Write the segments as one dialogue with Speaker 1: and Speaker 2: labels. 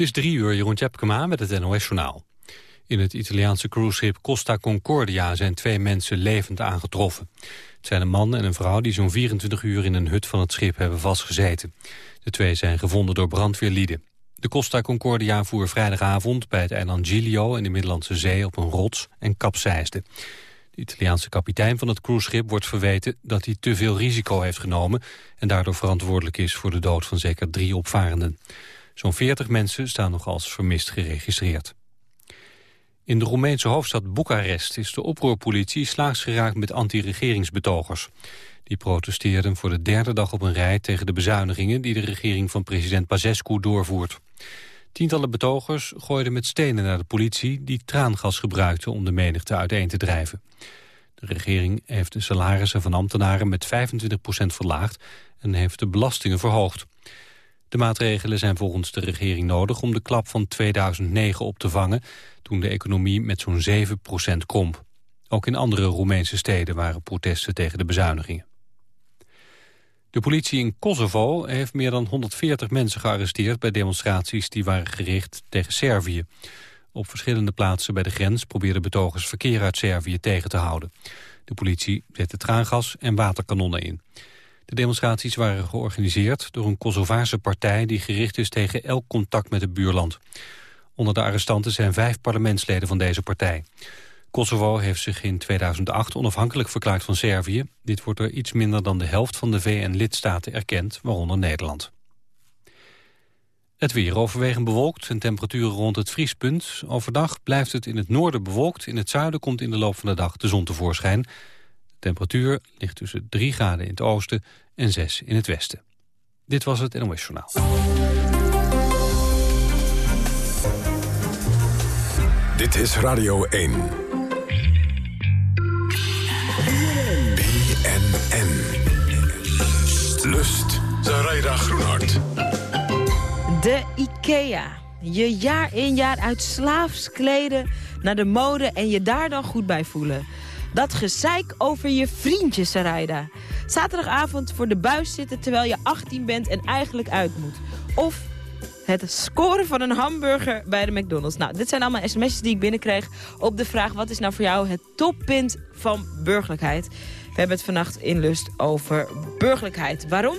Speaker 1: Het is drie uur, Jeroen Tjepkema met het NOS-journaal. In het Italiaanse cruiseschip Costa Concordia zijn twee mensen levend aangetroffen. Het zijn een man en een vrouw die zo'n 24 uur in een hut van het schip hebben vastgezeten. De twee zijn gevonden door brandweerlieden. De Costa Concordia voer vrijdagavond bij het eiland Giglio in de Middellandse Zee op een rots en kapseisde. De Italiaanse kapitein van het cruiseschip wordt verweten dat hij te veel risico heeft genomen en daardoor verantwoordelijk is voor de dood van zeker drie opvarenden. Zo'n 40 mensen staan nog als vermist geregistreerd. In de Roemeense hoofdstad Boekarest is de oproerpolitie slaags geraakt met anti-regeringsbetogers. Die protesteerden voor de derde dag op een rij tegen de bezuinigingen die de regering van president Pasescu doorvoert. Tientallen betogers gooiden met stenen naar de politie die traangas gebruikte om de menigte uiteen te drijven. De regering heeft de salarissen van ambtenaren met 25% verlaagd en heeft de belastingen verhoogd. De maatregelen zijn volgens de regering nodig om de klap van 2009 op te vangen... toen de economie met zo'n 7% kromp. Ook in andere Roemeense steden waren protesten tegen de bezuinigingen. De politie in Kosovo heeft meer dan 140 mensen gearresteerd... bij demonstraties die waren gericht tegen Servië. Op verschillende plaatsen bij de grens probeerden betogers verkeer uit Servië tegen te houden. De politie zette traangas en waterkanonnen in. De demonstraties waren georganiseerd door een Kosovaarse partij... die gericht is tegen elk contact met het buurland. Onder de arrestanten zijn vijf parlementsleden van deze partij. Kosovo heeft zich in 2008 onafhankelijk verklaard van Servië. Dit wordt door iets minder dan de helft van de VN-lidstaten erkend, waaronder Nederland. Het weer overwegend bewolkt en temperaturen rond het vriespunt. Overdag blijft het in het noorden bewolkt. In het zuiden komt in de loop van de dag de zon tevoorschijn. Temperatuur ligt tussen 3 graden in het oosten en 6 in het westen. Dit was het NOS Journaal.
Speaker 2: Dit is Radio 1. BNN. Lust. Zaraida Groenhart.
Speaker 3: De IKEA. Je jaar in jaar uit slaafs kleden naar de mode en je daar dan goed bij voelen. Dat gezeik over je vriendje, Sarayda. Zaterdagavond voor de buis zitten terwijl je 18 bent en eigenlijk uit moet. Of het scoren van een hamburger bij de McDonald's. Nou, dit zijn allemaal sms'jes die ik binnenkreeg op de vraag... wat is nou voor jou het toppunt van burgerlijkheid? We hebben het vannacht in Lust over burgerlijkheid. Waarom?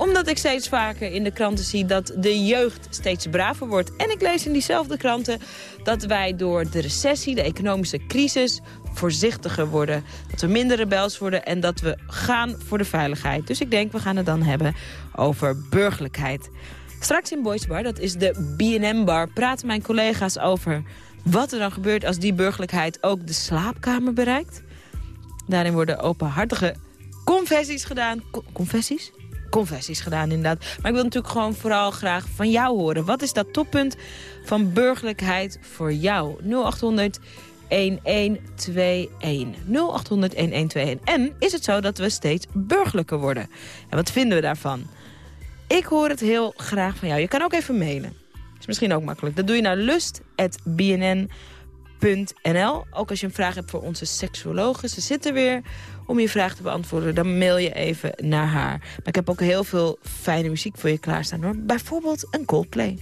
Speaker 3: Omdat ik steeds vaker in de kranten zie dat de jeugd steeds braver wordt. En ik lees in diezelfde kranten dat wij door de recessie, de economische crisis voorzichtiger worden. Dat we minder rebels worden en dat we gaan voor de veiligheid. Dus ik denk, we gaan het dan hebben over burgerlijkheid. Straks in Boys Bar, dat is de B&M Bar, praten mijn collega's over... wat er dan gebeurt als die burgerlijkheid ook de slaapkamer bereikt. Daarin worden openhartige confessies gedaan. confessies? Confessies gedaan, inderdaad. Maar ik wil natuurlijk gewoon vooral graag van jou horen. Wat is dat toppunt van burgerlijkheid voor jou? 0800 1121. 0800 1121. En is het zo dat we steeds burgerlijker worden? En wat vinden we daarvan? Ik hoor het heel graag van jou. Je kan ook even mailen. Is misschien ook makkelijk. Dat doe je naar lust.bnn.nl. Ook als je een vraag hebt voor onze seksuologen. Ze zitten weer om je vraag te beantwoorden. Dan mail je even naar haar. Maar ik heb ook heel veel fijne muziek voor je klaarstaan. Hoor. Bijvoorbeeld een Coldplay.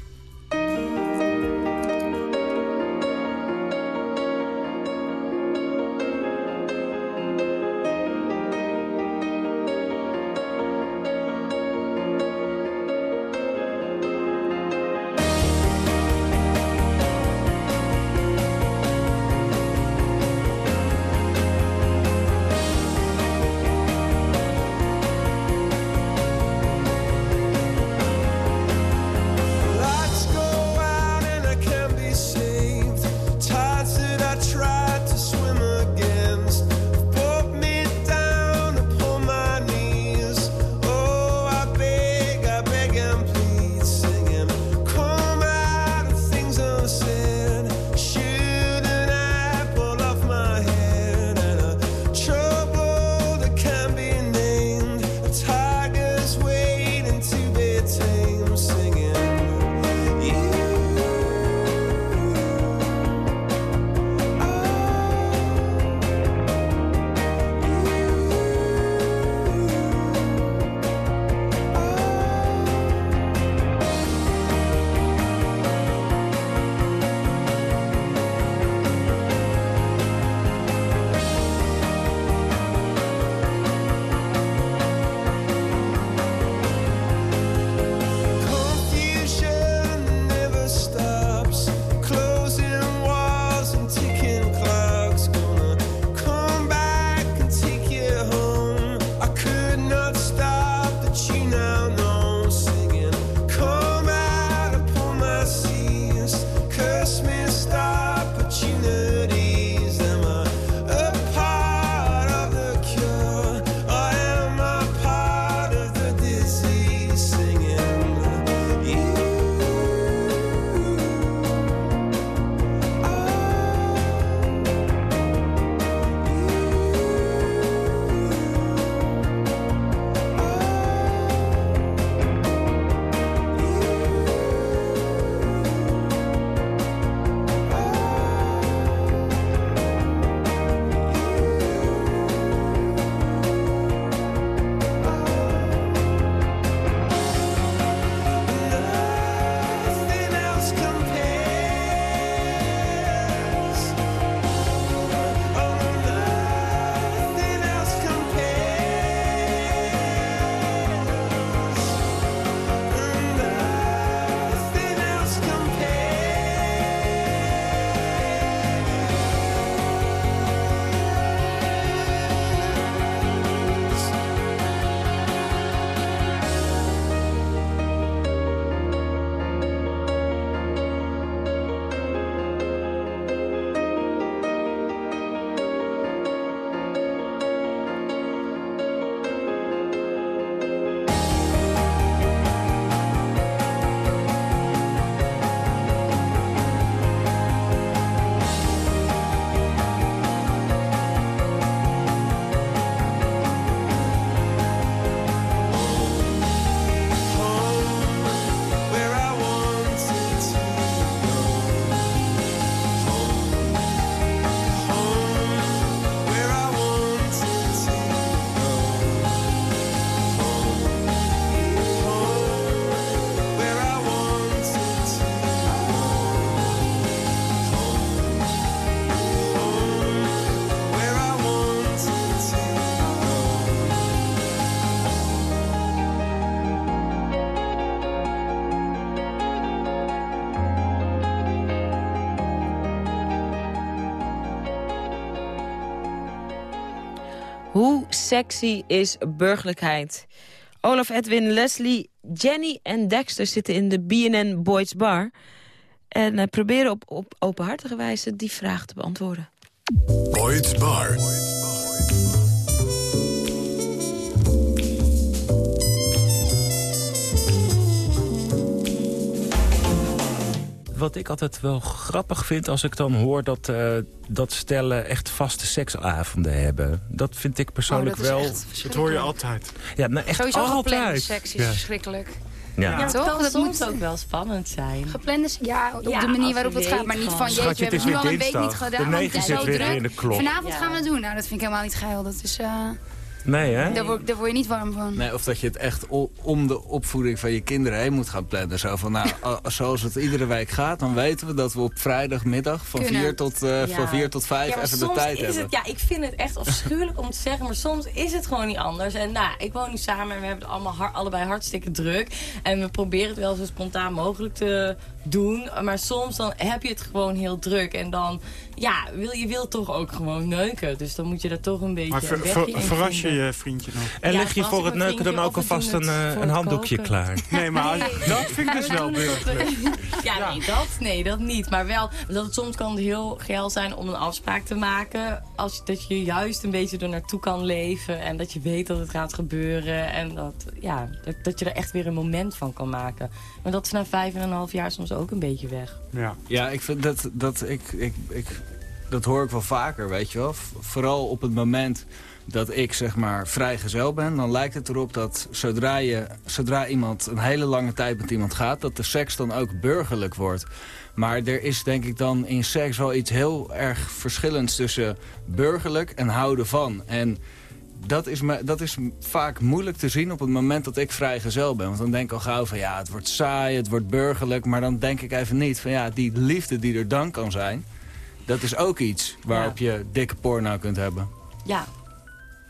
Speaker 3: Sexy is burgerlijkheid? Olaf, Edwin, Leslie, Jenny en Dexter zitten in de BNN Boys Bar... en uh, proberen op, op openhartige wijze die vraag te beantwoorden.
Speaker 2: Boyd's Bar.
Speaker 4: Wat ik altijd wel grappig vind als ik dan hoor dat, uh, dat stellen echt vaste seksavonden hebben. Dat vind ik persoonlijk
Speaker 5: oh, dat
Speaker 4: wel...
Speaker 5: Dat hoor je altijd.
Speaker 4: Ja, nou echt
Speaker 5: Sowieso
Speaker 4: altijd.
Speaker 5: seks is ja. verschrikkelijk.
Speaker 6: Ja, ja, ja toch? dat soms moet ook wel spannend zijn.
Speaker 5: Gepland ja, op de manier waarop het gaat. Maar niet van, jeetje, we hebben nu al een week niet gedaan.
Speaker 4: De negen zit weer
Speaker 5: druk.
Speaker 4: in de klok.
Speaker 5: Vanavond gaan we het doen. Nou, dat vind ik helemaal niet geil. Dat is... Uh...
Speaker 4: Nee, hè?
Speaker 5: Daar word, daar word je niet warm van.
Speaker 7: Nee, of dat je het echt om de opvoeding van je kinderen heen moet gaan plannen. Zo van, nou, zoals het iedere week gaat, dan weten we dat we op vrijdagmiddag van 4 tot, uh, ja. van 4 tot 5 ja, even de tijd hebben.
Speaker 6: Het, ja, ik vind het echt afschuwelijk om te zeggen, maar soms is het gewoon niet anders. En nou, ik woon nu samen en we hebben het allemaal har allebei hartstikke druk. En we proberen het wel zo spontaan mogelijk te doen. Maar soms dan heb je het gewoon heel druk. En dan, ja, wil, je wil toch ook gewoon neuken. Dus dan moet je er toch een beetje
Speaker 8: maar ver, ver, verras je je vriendje nog?
Speaker 4: En leg je voor het neuken dan ook alvast een, een handdoekje koken. klaar?
Speaker 8: Nee, maar dat vind ik dus wel burgerlijk.
Speaker 6: Ja, nee dat, nee, dat niet. Maar wel, dat het soms kan het heel geil zijn om een afspraak te maken. Als, dat je juist een beetje er naartoe kan leven. En dat je weet dat het gaat gebeuren. En dat, ja, dat, dat je er echt weer een moment van kan maken. Maar dat is na vijf en een half jaar soms ook een beetje weg.
Speaker 7: Ja, ja ik vind dat, dat, ik, ik, ik, dat hoor ik wel vaker, weet je wel. Vooral op het moment dat ik zeg maar vrijgezel ben... dan lijkt het erop dat zodra, je, zodra iemand een hele lange tijd met iemand gaat... dat de seks dan ook burgerlijk wordt. Maar er is denk ik dan in seks wel iets heel erg verschillends... tussen burgerlijk en houden van. En dat is, me, dat is vaak moeilijk te zien op het moment dat ik vrijgezel ben. Want dan denk ik al gauw van ja, het wordt saai, het wordt burgerlijk. Maar dan denk ik even niet van ja, die liefde die er dan kan zijn... dat is ook iets waarop je dikke porno kunt hebben.
Speaker 6: Ja.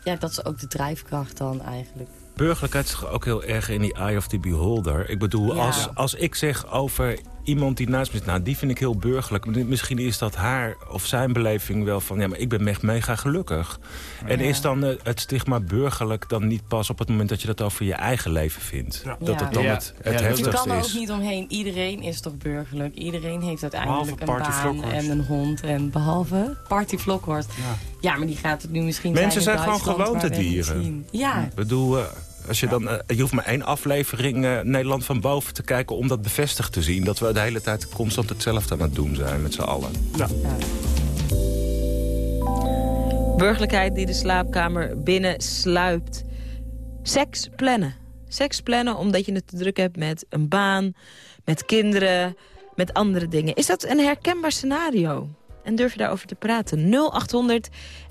Speaker 6: ja, dat is ook de drijfkracht dan eigenlijk.
Speaker 4: Burgerlijkheid is ook heel erg in die eye of the beholder. Ik bedoel, ja. als, als ik zeg over iemand die naast me zit, nou, die vind ik heel burgerlijk. Misschien is dat haar of zijn beleving wel van... ja, maar ik ben echt mega gelukkig. Ja. En is dan uh, het stigma burgerlijk dan niet pas op het moment... dat je dat over je eigen leven vindt? Ja. Dat het dan het, het heftigste is.
Speaker 6: Je kan er ook niet omheen. Iedereen is toch burgerlijk? Iedereen heeft uiteindelijk een baan en een hond. En behalve Party Vlokhorst. Ja. ja, maar die gaat het nu misschien
Speaker 4: Mensen
Speaker 6: zijn,
Speaker 4: zijn gewoon gewoontedieren.
Speaker 6: Ja.
Speaker 4: Ik bedoel... Uh, als je, dan, uh, je hoeft maar één aflevering uh, Nederland van boven te kijken... om dat bevestigd te zien. Dat we de hele tijd constant hetzelfde aan het doen zijn met z'n allen.
Speaker 8: Ja. ja.
Speaker 3: Burgerlijkheid die de slaapkamer binnen sluipt. Seks plannen. Seks plannen omdat je het te druk hebt met een baan, met kinderen, met andere dingen. Is dat een herkenbaar scenario? En durf je daarover te praten? 0800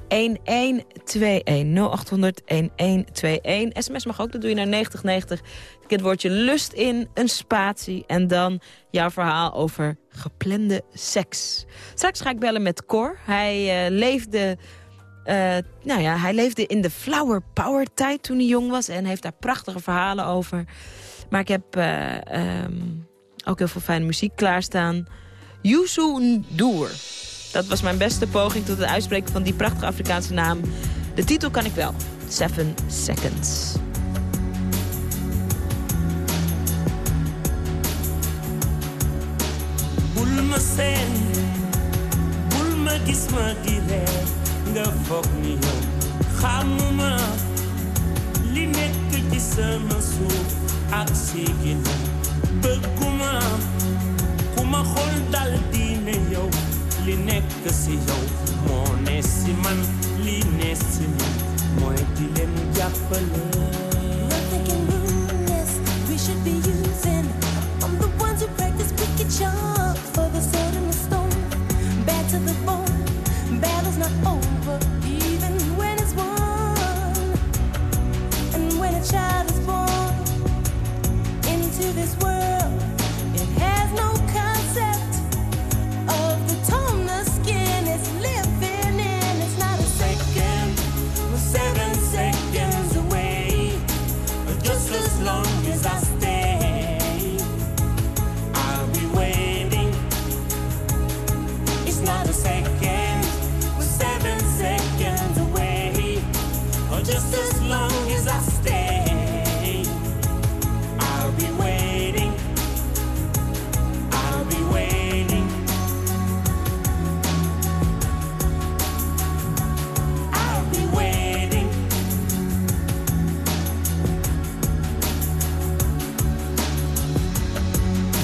Speaker 3: 1121 0800 1121. SMS mag ook, dat doe je naar 9090. Ik het woordje lust in, een spatie en dan jouw verhaal over geplande seks. Straks ga ik bellen met Cor. Hij uh, leefde... Uh, nou ja, hij leefde in de flower power tijd toen hij jong was... en heeft daar prachtige verhalen over. Maar ik heb uh, um, ook heel veel fijne muziek klaarstaan. Yusu Ndour. Dat was mijn beste poging tot het uitspreken van die prachtige Afrikaanse naam. De titel kan ik wel. Seven Seconds.
Speaker 9: ma seen xool dal di ne yow si si man si man di
Speaker 10: we should be using I'm the ones who practice wicked charms for the sword and the stone. Bad to the bone battle's not over even when it's won. And when a child is born into this world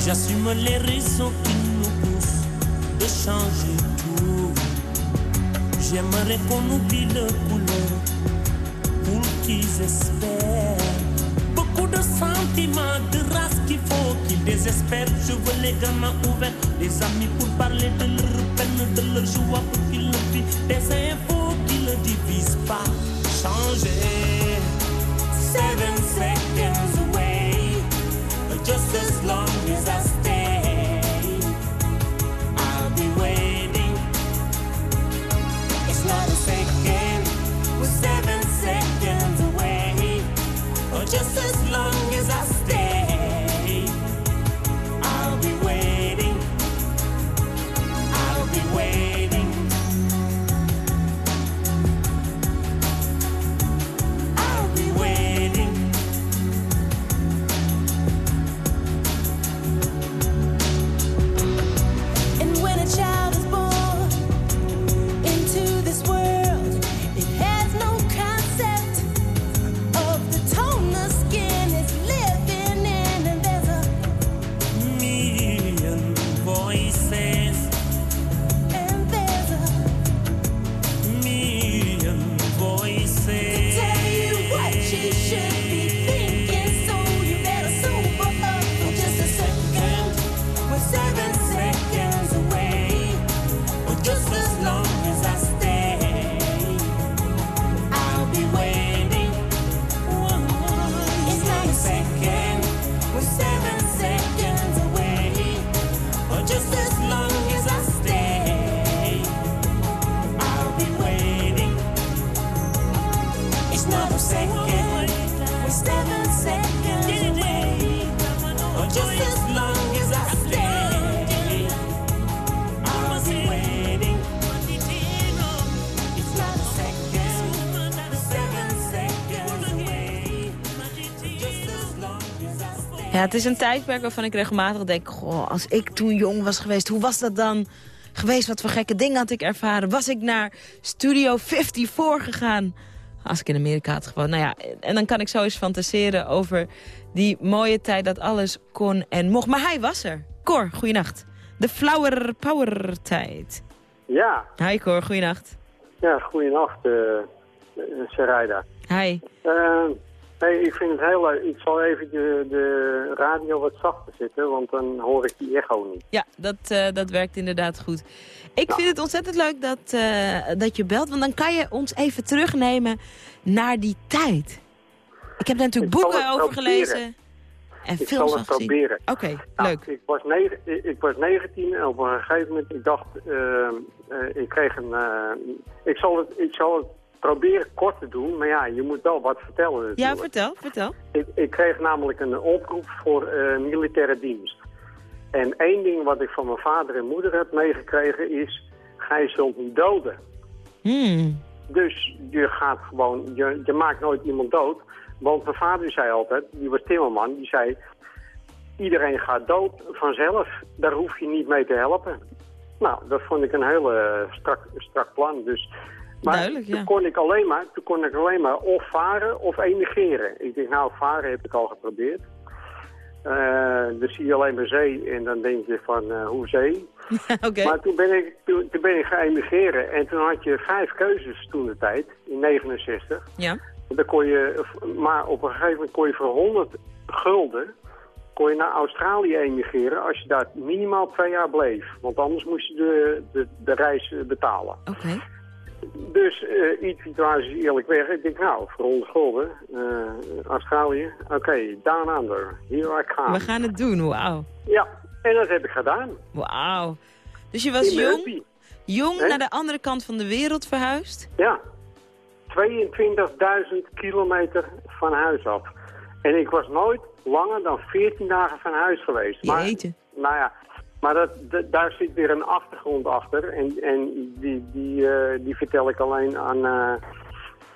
Speaker 9: J'assume les raisons qui nous poussent de changer tout. J'aimerais qu'on oublie le couleur pour qu'ils espèrent. Beaucoup de sentiments, de race qu'il faut qu'ils désespèrent. Je veux les gamins ouverts, des amis pour parler de leur peine, de leur joie pour qu'ils le vivent. Des infos qui ne divisent pas. Changer. Seven seconds
Speaker 3: het is een tijdperk waarvan ik regelmatig denk... Goh, als ik toen jong was geweest, hoe was dat dan geweest? Wat voor gekke dingen had ik ervaren? Was ik naar Studio 54 gegaan? Als ik in Amerika had gewoond. Nou ja, en dan kan ik zo eens fantaseren over die mooie tijd dat alles kon en mocht. Maar hij was er. Cor, goeienacht. De Flower Power tijd.
Speaker 11: Ja,
Speaker 3: Hi Cor, goeienacht.
Speaker 11: ja goeienacht, uh, Sarayda.
Speaker 3: Hi.
Speaker 11: Eh, hey, ik vind het heel leuk. Ik zal even de, de radio wat zachter zetten, want dan hoor ik die echo niet.
Speaker 3: Ja, dat, eh, dat werkt inderdaad goed. Ik vind het ontzettend leuk dat, eh, dat je belt, want dan kan je ons even terugnemen naar die tijd. Ik heb daar natuurlijk
Speaker 11: Ik
Speaker 3: boeken over
Speaker 11: proberen.
Speaker 3: gelezen en
Speaker 11: Ik
Speaker 3: films
Speaker 11: zal het
Speaker 3: gezien.
Speaker 11: proberen.
Speaker 3: Oké,
Speaker 11: Nou,
Speaker 3: leuk.
Speaker 11: Ik was, negen, ik was 19 en op een gegeven moment, ik dacht, eh, ik kreeg een, ik, zal het, ik zal het proberen kort te doen, maar ja, je moet wel wat vertellen
Speaker 3: Ja, vertel, vertel.
Speaker 11: Ik, ik kreeg namelijk een oproep voor eh, militaire dienst. En één ding wat ik van mijn vader en moeder heb meegekregen is, gij zult niet doden.
Speaker 3: Hmm.
Speaker 11: Dus je gaat gewoon, je, je maakt nooit iemand dood. Want mijn vader zei altijd, die was timmerman, die zei... Iedereen gaat dood vanzelf, daar hoef je niet mee te helpen. Nou, dat vond ik een hele strak, strak plan. Dus, maar
Speaker 3: Duidelijk, ja.
Speaker 11: toen, kon ik alleen maar, toen kon ik alleen maar of varen of emigreren. Ik denk, nou, varen heb ik al geprobeerd. Eh, dan zie je alleen maar zee en dan denk je van, eh, hoe zee? Maar toen ben, ik, toen, toen ben ik gaan emigreren en toen had je vijf keuzes toen de tijd, in 69.
Speaker 3: Ja.
Speaker 11: Dan kon je, maar op een gegeven moment kon je voor 100 gulden kon je naar Australië emigreren als je daar minimaal twee jaar bleef. Want anders moest je de, de, de reis betalen.
Speaker 3: Oké.
Speaker 11: Dus eh iets trouwens eerlijk weg. Ik denk nou, voor 100 gulden, eh, Australië. Oké, down under. Here I come.
Speaker 3: We gaan het doen, wauw.
Speaker 11: Ja, en dat heb ik gedaan.
Speaker 3: Wauw. Dus je was jong, jong naar de andere kant van de wereld verhuisd?
Speaker 11: Ja, 22.000 kilometer van huis af. En ik was nooit langer dan 14 dagen van huis geweest. Maar,
Speaker 3: Jeetje.
Speaker 11: nou ja, maar dat, dat- daar zit weer een achtergrond achter. En, en die, die, eh, die vertel ik alleen aan eh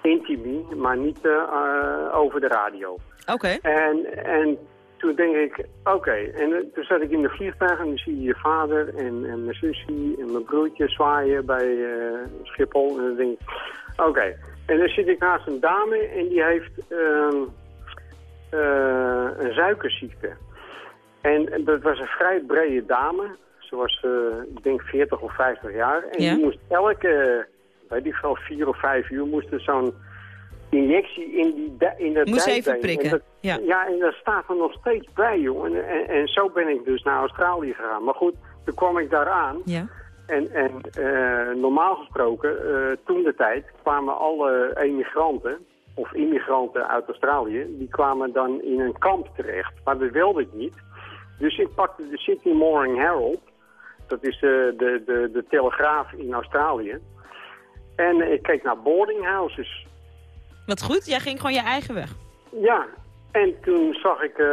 Speaker 11: Intimi, maar niet eh, over de radio.
Speaker 3: Oké.
Speaker 11: En, en toen denk ik, oké. En toen zat ik in de vliegtuig en dan zie je je vader en, en mijn zusje en mijn broertje zwaaien bij Schiphol. En dan denk ik, oké. En dan zit ik naast een dame en die heeft ehm, eh, een suikerziekte. En dat was een vrij brede dame. Ze was, eh, ik denk, 40 of 50 jaar. En
Speaker 3: Ja.
Speaker 11: die moest elke, eh, weet ik veel, vier of vijf uur moest er zo'n injectie in, die, di- in dat
Speaker 3: Moest even prikken,
Speaker 11: dat-
Speaker 3: ja.
Speaker 11: ja, en dat staat er nog steeds bij, joh. En, en, zo ben ik dus naar Australië gegaan. Maar goed, toen kwam ik daar aan.
Speaker 3: Ja.
Speaker 11: En, en eh, normaal gesproken, eh, toen de tijd, kwamen alle emigranten of immigranten uit Australië, die kwamen dan in een kamp terecht. Maar dat wilde ik niet. Dus ik pakte de Sydney Morning Herald. Dat is de, de, de, de telegraaf in Australië. En ik keek naar boarding houses.
Speaker 3: Wat goed, jij ging gewoon je eigen weg.
Speaker 11: Ja, en toen zag ik eh,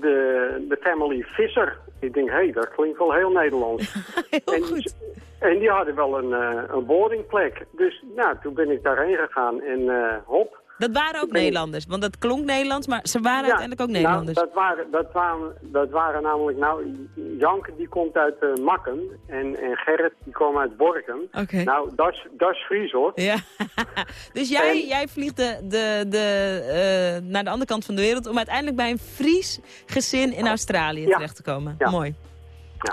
Speaker 11: de, de family Visser. Ik denk, hé, hey, dat klinkt wel heel Nederlands.
Speaker 3: Heel
Speaker 11: en,
Speaker 3: goed.
Speaker 11: En die hadden wel een, eh, een boardingplek. Dus nou, toen ben ik daarheen gegaan en eh, hop.
Speaker 3: Dat waren ook Nederlanders, want dat klonk Nederlands, maar ze waren uiteindelijk ook
Speaker 11: nou,
Speaker 3: Nederlanders.
Speaker 11: dat, waren, dat, waren, dat waren namelijk, nou, Janke die komt uit eh, Makken en, en Gerrit die kwam uit Borkum.
Speaker 3: Oké.
Speaker 11: Nou, dat is- Fries hoor.
Speaker 3: Ja. dus jij,
Speaker 11: En-
Speaker 3: jij vliegt de, de, de, eh, naar de andere kant van de wereld om uiteindelijk bij een Fries gezin in Australië
Speaker 11: Ja.
Speaker 3: terecht te komen.
Speaker 11: Ja.
Speaker 3: Mooi.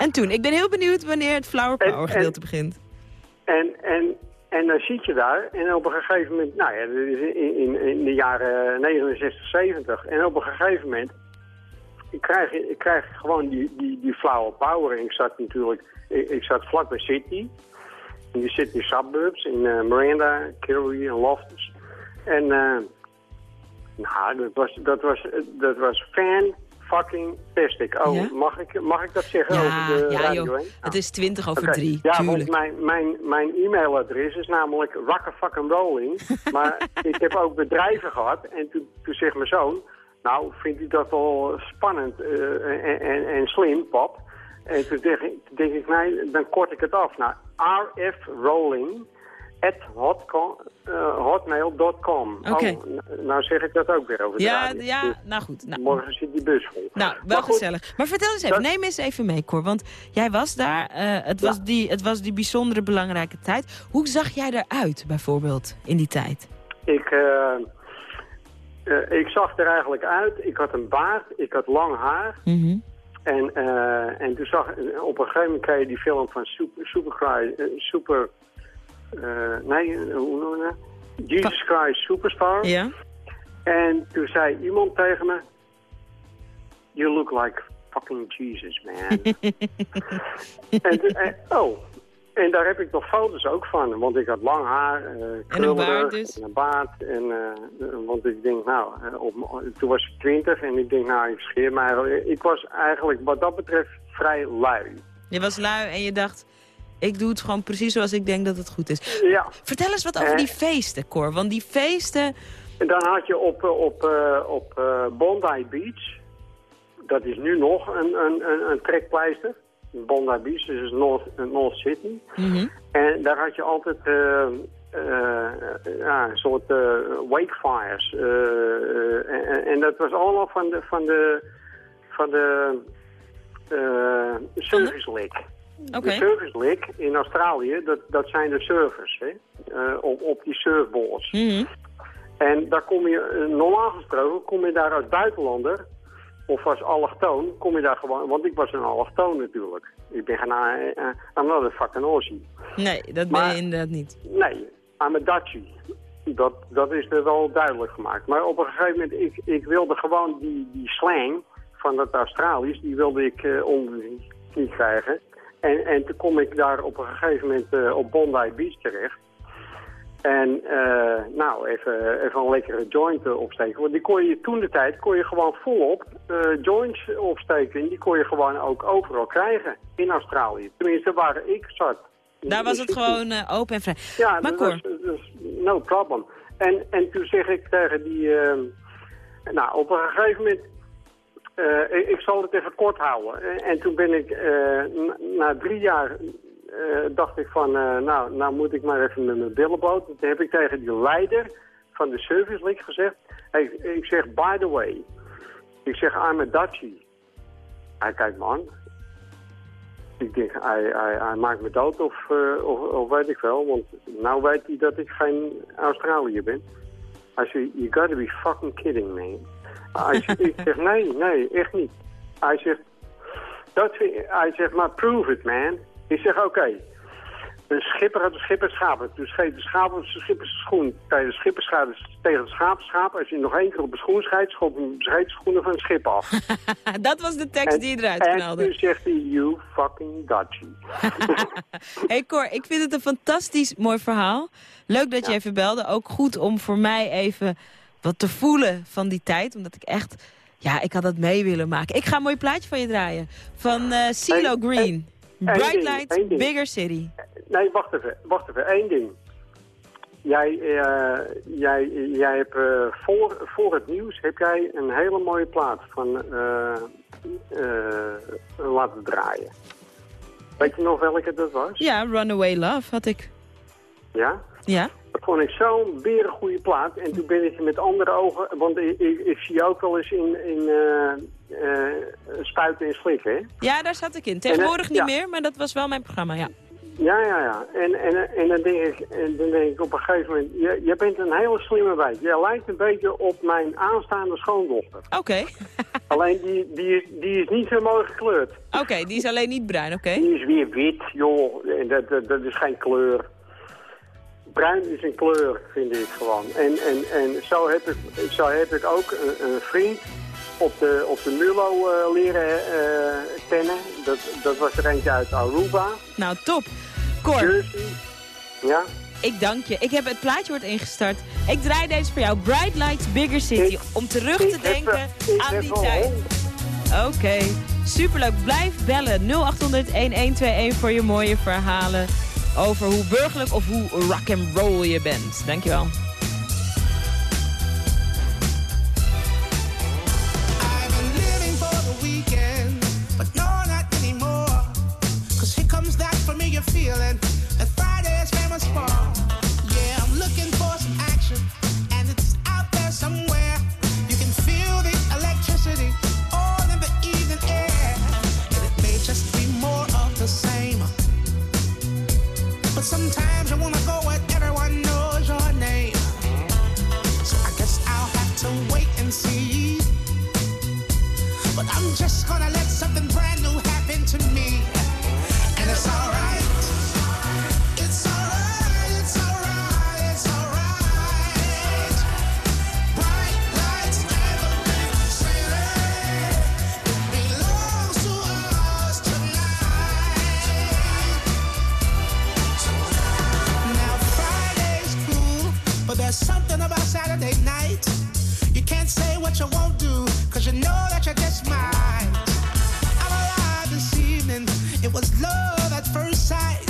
Speaker 3: En toen, ik ben heel benieuwd wanneer het Flower Power
Speaker 11: en-
Speaker 3: gedeelte begint.
Speaker 11: En, en, en dan zit je daar en op een gegeven moment, nou ja, in, in, in de jaren 69, 70. En op een gegeven moment krijg je, ik krijg gewoon die, die, die flauwe power. En ik zat natuurlijk, ik, zat vlak bij Sydney. In die Sydney suburbs, in eh, Miranda, Kilroy en Loftus. En eh, nou, dat was, dat was, dat was fan fucking tastic. Oh,
Speaker 3: Ja?
Speaker 11: mag, ik, mag ik dat zeggen
Speaker 3: Ja,
Speaker 11: over de
Speaker 3: ja
Speaker 11: radio
Speaker 3: joh, het is 20 over
Speaker 11: Oké.
Speaker 3: 3,
Speaker 11: Ja,
Speaker 3: tuurlijk.
Speaker 11: want mijn, mijn, mijn e-mailadres is namelijk fucking rolling. maar ik heb ook bedrijven gehad. En toen, toen zegt mijn zoon... Nou, vindt u dat wel spannend eh, en, en, en slim, pap? En toen denk ik, denk ik, nee, dan kort ik het af. Nou, RF Rolling hotmail.com.
Speaker 3: Oké.
Speaker 11: Oh, nou zeg ik dat ook weer over de
Speaker 3: Ja,
Speaker 11: radio.
Speaker 3: ja,
Speaker 11: Dus
Speaker 3: nou goed. Nou,
Speaker 11: Morgen zit die bus vol.
Speaker 3: Nou, wel
Speaker 11: Maar goed,
Speaker 3: gezellig. Maar vertel eens even,
Speaker 11: dat-
Speaker 3: neem eens even mee, Cor. Want jij was daar, eh, het, was die, het was die bijzondere belangrijke tijd. Hoe zag jij eruit, bijvoorbeeld, in die tijd?
Speaker 11: Ik, eh, eh, ik zag er eigenlijk uit. Ik had een baard, ik had lang haar.
Speaker 3: Mhm.
Speaker 11: En, eh, en toen zag op een gegeven moment kreeg je die film van Super, Supercry, eh, Super, eh, nee, eh, hoe noem je dat? Jesus Christ Superstar.
Speaker 3: Ja?
Speaker 11: En toen zei iemand tegen me, you look like fucking Jesus, man. en, en- oh, en daar heb ik nog foto's ook van, want ik had lang haar, eh krullen,
Speaker 3: baard dus.
Speaker 11: en een baard. En, eh, want ik denk, nou, eh, op, toen was ik twintig en ik denk, nou, ik scheer mij. Ik was eigenlijk wat dat betreft vrij lui.
Speaker 3: Je was lui en je dacht, ik doe het gewoon precies zoals ik denk dat het goed is.
Speaker 11: Ja.
Speaker 3: Vertel eens wat over
Speaker 11: Eh.
Speaker 3: die feesten, Cor. Want die feesten...
Speaker 11: En dan had je op, eh, op, eh, op Bondi Beach, dat is nu nog een, een, een, een trekpleister. Bondi Beach, dus is North, North Sydney.
Speaker 3: Mhm.
Speaker 11: En daar had je altijd ja, een soort eh, wakefires. En, en dat was allemaal van de, van de, van de service league. De service league in Australië, dat, dat zijn de surfers hè? eh, op, op die surfboards.
Speaker 3: Mhm.
Speaker 11: En daar kom je, eh, normaal gesproken, kom je daar als buitenlander of als allochtoon, kom je daar gewoon, want ik was een allochtoon natuurlijk. Ik ben geen, uh, uh, I'm not a fucking Aussie.
Speaker 3: Nee, dat ben je inderdaad niet.
Speaker 11: Nee, I'm a Dutchie. Dat, dat is er wel duidelijk gemaakt. Maar op een gegeven moment, ik, ik wilde gewoon die, die slang van dat Australisch, die wilde ik eh, onder de knie krijgen. En, en toen kom ik daar op een gegeven moment eh, op Bondi Beach terecht. En eh, nou, even, even een lekkere joint eh, opsteken. Want die kon je toen de tijd kon je gewoon volop joints opsteken. En die kon je gewoon ook overal krijgen in Australië. Tenminste, waar ik zat.
Speaker 3: Daar was het
Speaker 11: Sydney.
Speaker 3: gewoon open en vrij.
Speaker 11: Ja,
Speaker 3: maar
Speaker 11: dat no problem. En, en toen zeg ik tegen die... nou, op een gegeven moment... eh, ik, zal het even kort houden. En, en toen ben ik... eh, na, drie jaar eh, dacht ik van... eh, nou, nou moet ik maar even met mijn billen bloot. Toen heb ik tegen die leider van de service league gezegd... Hey, ik zeg, by the way... Ik zeg, I'm a Dutchie. Hij kijkt me aan. Ik denk, hij, maakt me dood of, eh, of, of weet ik wel. Want nou weet hij dat ik geen Australiër ben. Hij zegt, you gotta be fucking kidding me. Hij zegt, ik zeg, nee, nee, echt niet. Hij zegt, Dat, hij zegt, maar prove it, man. Ik zeg, oké. Een schipper had een schipperschaap. Toen scheet de schaap op zijn. Tegen de schipperschaap, tegen het schaapschaap. Als je nog één keer op de schoen scheidt, schop hem scheet de schoenen van het schip af.
Speaker 3: dat was de tekst die je eruit
Speaker 11: en
Speaker 3: knalde.
Speaker 11: toen zegt hij, you fucking dodgy.
Speaker 3: hey Cor, ik vind het een fantastisch mooi verhaal. Leuk dat je even belde. Ook goed om voor mij even wat te voelen van die tijd. Omdat ik echt... Ja, ik had dat mee willen maken. Ik ga een mooi plaatje van je draaien. Van eh CeeLo Green. Bright
Speaker 11: ding, ding.
Speaker 3: Bigger City.
Speaker 11: Nee, wacht even. Wacht even. Eén ding. Jij, eh, jij, jij hebt eh, voor, voor het nieuws heb jij een hele mooie plaat van laten draaien. Weet je nog welke dat was?
Speaker 3: Ja, Runaway Love had ik.
Speaker 11: Ja?
Speaker 3: Ja?
Speaker 11: Dat vond ik zo'n goede plaat. En toen ben ik met andere ogen... Want ik, ik, ik zie je ook wel eens in, in eh, eh, spuiten en slikken, hè?
Speaker 3: Ja, daar zat ik in. Tegenwoordig
Speaker 11: En,
Speaker 3: niet
Speaker 11: eh,
Speaker 3: meer, maar dat was wel mijn programma, ja.
Speaker 11: Ja, ja, ja. En, en, en dan, denk ik, en dan denk ik op een gegeven moment... Je, je bent een hele slimme wijf. Jij lijkt een beetje op mijn aanstaande schoondochter.
Speaker 3: Oké.
Speaker 11: Alleen die, die, is, die is niet zo mooi gekleurd.
Speaker 3: Oké, die is alleen niet bruin, oké.
Speaker 11: Die is weer wit, joh. En dat, dat, dat is geen kleur. Bruin is een kleur, vind ik gewoon. En, en, en zo, heb ik, zo heb ik ook een, een vriend op de, op de Mulo eh, leren eh, kennen. Dat, dat was er eentje uit Aruba.
Speaker 3: Nou, top. Cor,
Speaker 11: Jersey. Ja?
Speaker 3: ik dank je. Ik heb het plaatje wordt ingestart. Ik draai deze voor jou. Bright Lights, Bigger City.
Speaker 11: Ik-
Speaker 3: om terug te
Speaker 11: heb,
Speaker 3: denken
Speaker 11: eh,
Speaker 3: aan die tijd. Oké, superleuk. Blijf bellen. 0800-1121 voor je mooie verhalen over hoe burgerlijk of hoe rock and roll je bent. Dankjewel.
Speaker 12: Cause here comes that familiar feeling that Friday is famous for. Yeah, I'm looking for some action, and it's out there somewhere. What you won't do, cause you know that you're just might. I'm alive this evening, it was love at first sight.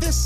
Speaker 12: This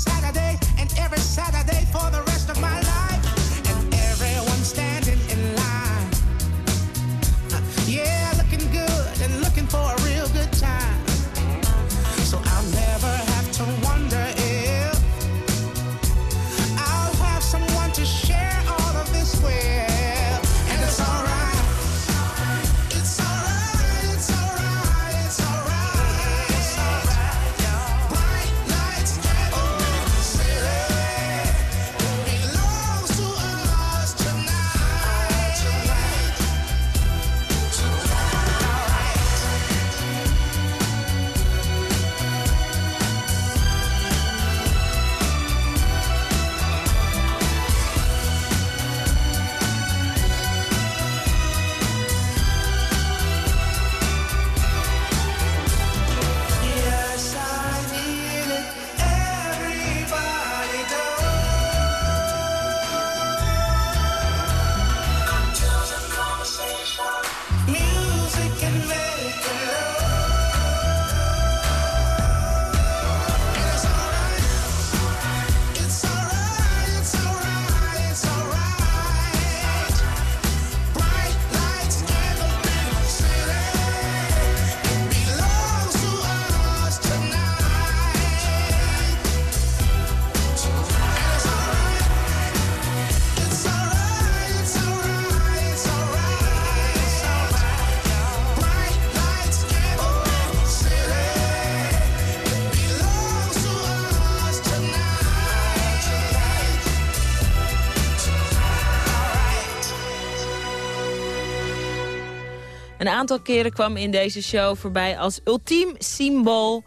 Speaker 3: Een aantal keren kwam in deze show voorbij als ultiem symbool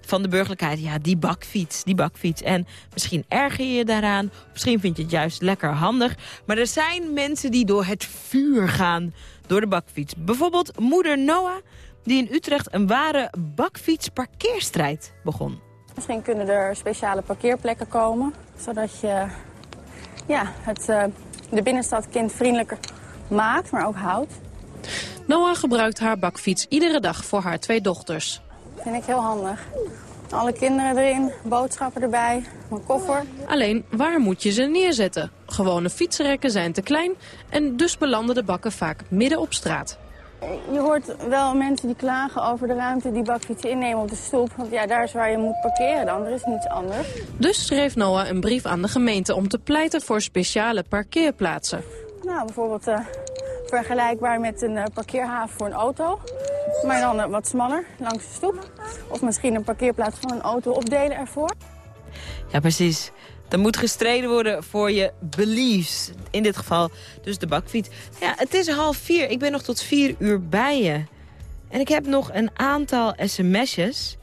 Speaker 3: van de burgerlijkheid. Ja, die bakfiets, die bakfiets. En misschien erger je je daaraan, misschien vind je het juist lekker handig. Maar er zijn mensen die door het vuur gaan door de bakfiets. Bijvoorbeeld moeder Noah, die in Utrecht een ware bakfietsparkeerstrijd begon.
Speaker 13: Misschien kunnen er speciale parkeerplekken komen, zodat je ja, het, uh, de binnenstad kindvriendelijker maakt, maar ook houdt.
Speaker 14: Noah gebruikt haar bakfiets iedere dag voor haar twee dochters.
Speaker 13: Vind ik heel handig. Alle kinderen erin, boodschappen erbij, mijn koffer.
Speaker 14: Alleen, waar moet je ze neerzetten? Gewone fietsrekken zijn te klein en dus belanden de bakken vaak midden op straat.
Speaker 13: Je hoort wel mensen die klagen over de ruimte die bakfietsen innemen op de stoep. Want ja, daar is waar je moet parkeren dan, er is niets anders.
Speaker 14: Dus schreef Noah een brief aan de gemeente om te pleiten voor speciale parkeerplaatsen.
Speaker 13: Nou, bijvoorbeeld uh, vergelijkbaar met een uh, parkeerhaven voor een auto. Maar dan uh, wat smaller, langs de stoep. Of misschien een parkeerplaats van een auto opdelen ervoor.
Speaker 3: Ja, precies. Er moet gestreden worden voor je beliefs. In dit geval dus de bakfiets. Ja, het is half vier. Ik ben nog tot vier uur bij je. En ik heb nog een aantal sms'jes.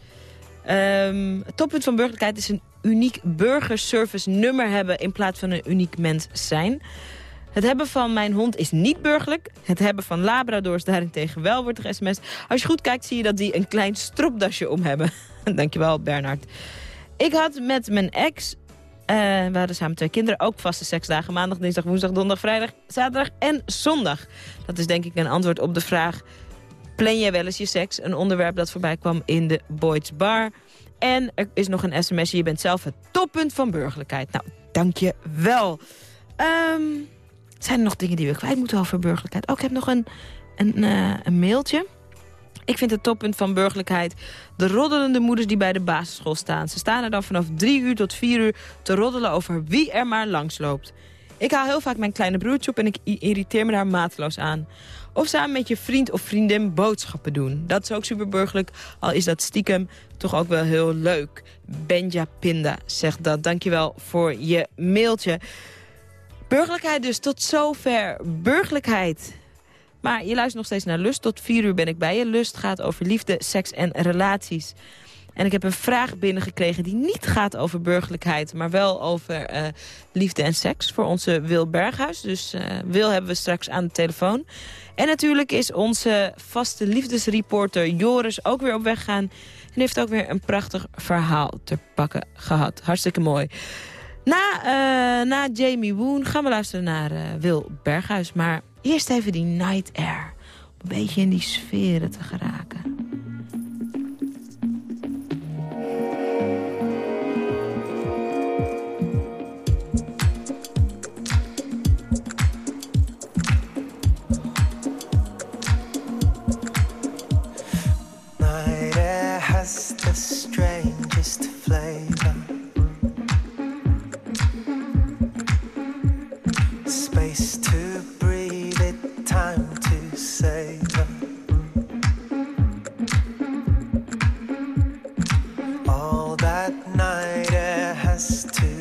Speaker 3: Um, het toppunt van burgerlijkheid is een uniek burgerservice nummer hebben... in plaats van een uniek mens zijn. Het hebben van mijn hond is niet burgerlijk. Het hebben van labradors daarentegen wel wordt er sms. Als je goed kijkt zie je dat die een klein stropdasje om hebben. Dankjewel Bernard. Ik had met mijn ex uh, we hadden samen twee kinderen, ook vaste seksdagen. Maandag, dinsdag, woensdag, donderdag, vrijdag, zaterdag en zondag. Dat is denk ik een antwoord op de vraag... plan jij wel eens je seks? Een onderwerp dat voorbij kwam in de Boyd's Bar. En er is nog een sms. Je bent zelf het toppunt van burgerlijkheid. Nou, dank je wel. Um, zijn er nog dingen die we kwijt moeten over burgerlijkheid? Ook oh, ik heb nog een, een, uh, een mailtje. Ik vind het toppunt van burgerlijkheid de roddelende moeders die bij de basisschool staan. Ze staan er dan vanaf drie uur tot vier uur te roddelen over wie er maar langs loopt. Ik haal heel vaak mijn kleine broertje op en ik irriteer me daar mateloos aan. Of samen met je vriend of vriendin boodschappen doen. Dat is ook super burgerlijk, al is dat stiekem toch ook wel heel leuk. Benja Pinda zegt dat. Dankjewel voor je mailtje. Burgerlijkheid dus, tot zover. Burgerlijkheid. Maar je luistert nog steeds naar Lust. Tot vier uur ben ik bij je. Lust gaat over liefde, seks en relaties. En ik heb een vraag binnengekregen die niet gaat over burgerlijkheid... maar wel over uh, liefde en seks voor onze Wil Berghuis. Dus uh, Wil hebben we straks aan de telefoon. En natuurlijk is onze vaste liefdesreporter Joris ook weer op weg gaan... en heeft ook weer een prachtig verhaal te pakken gehad. Hartstikke mooi. Na, uh, na Jamie Woon gaan we luisteren naar Wil Berghuis. Maar Eerst even die night air. Om een beetje in die sferen te geraken.
Speaker 15: Night air has the strangest flavor to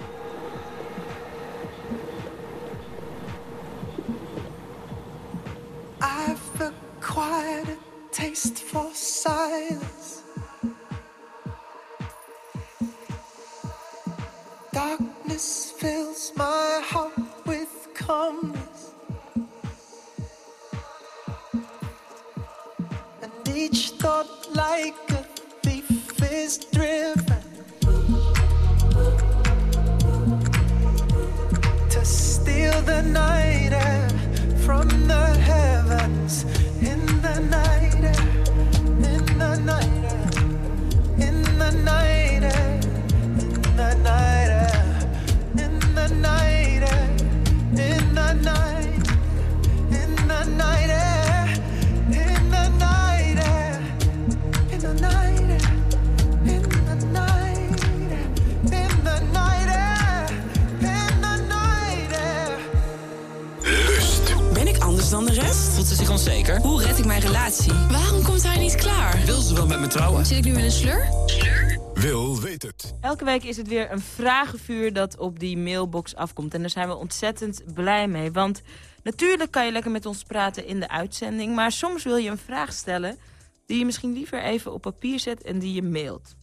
Speaker 3: Elke week is het weer een vragenvuur dat op die mailbox afkomt. En daar zijn we ontzettend blij mee. Want natuurlijk kan je lekker met ons praten in de uitzending. Maar soms wil je een vraag stellen die je misschien liever even op papier zet en die je mailt.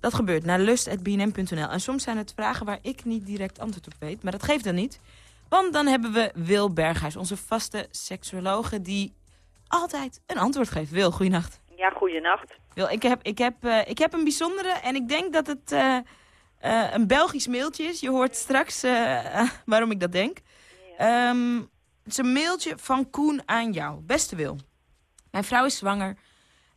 Speaker 3: Dat gebeurt naar lust.bnm.nl. En soms zijn het vragen waar ik niet direct antwoord op weet. Maar dat geeft dan niet. Want dan hebben we Wil Berghuis, onze vaste seksuologe... die altijd een antwoord geeft. Wil, goeienacht.
Speaker 16: Ja, goeienacht.
Speaker 3: Wil, ik heb, ik, heb, eh, ik heb een bijzondere en ik denk dat het eh, eh, een Belgisch mailtje is. Je hoort straks waarom ik dat denk. Ehm, het is een mailtje van Koen aan jou. Beste Wil, mijn vrouw is zwanger.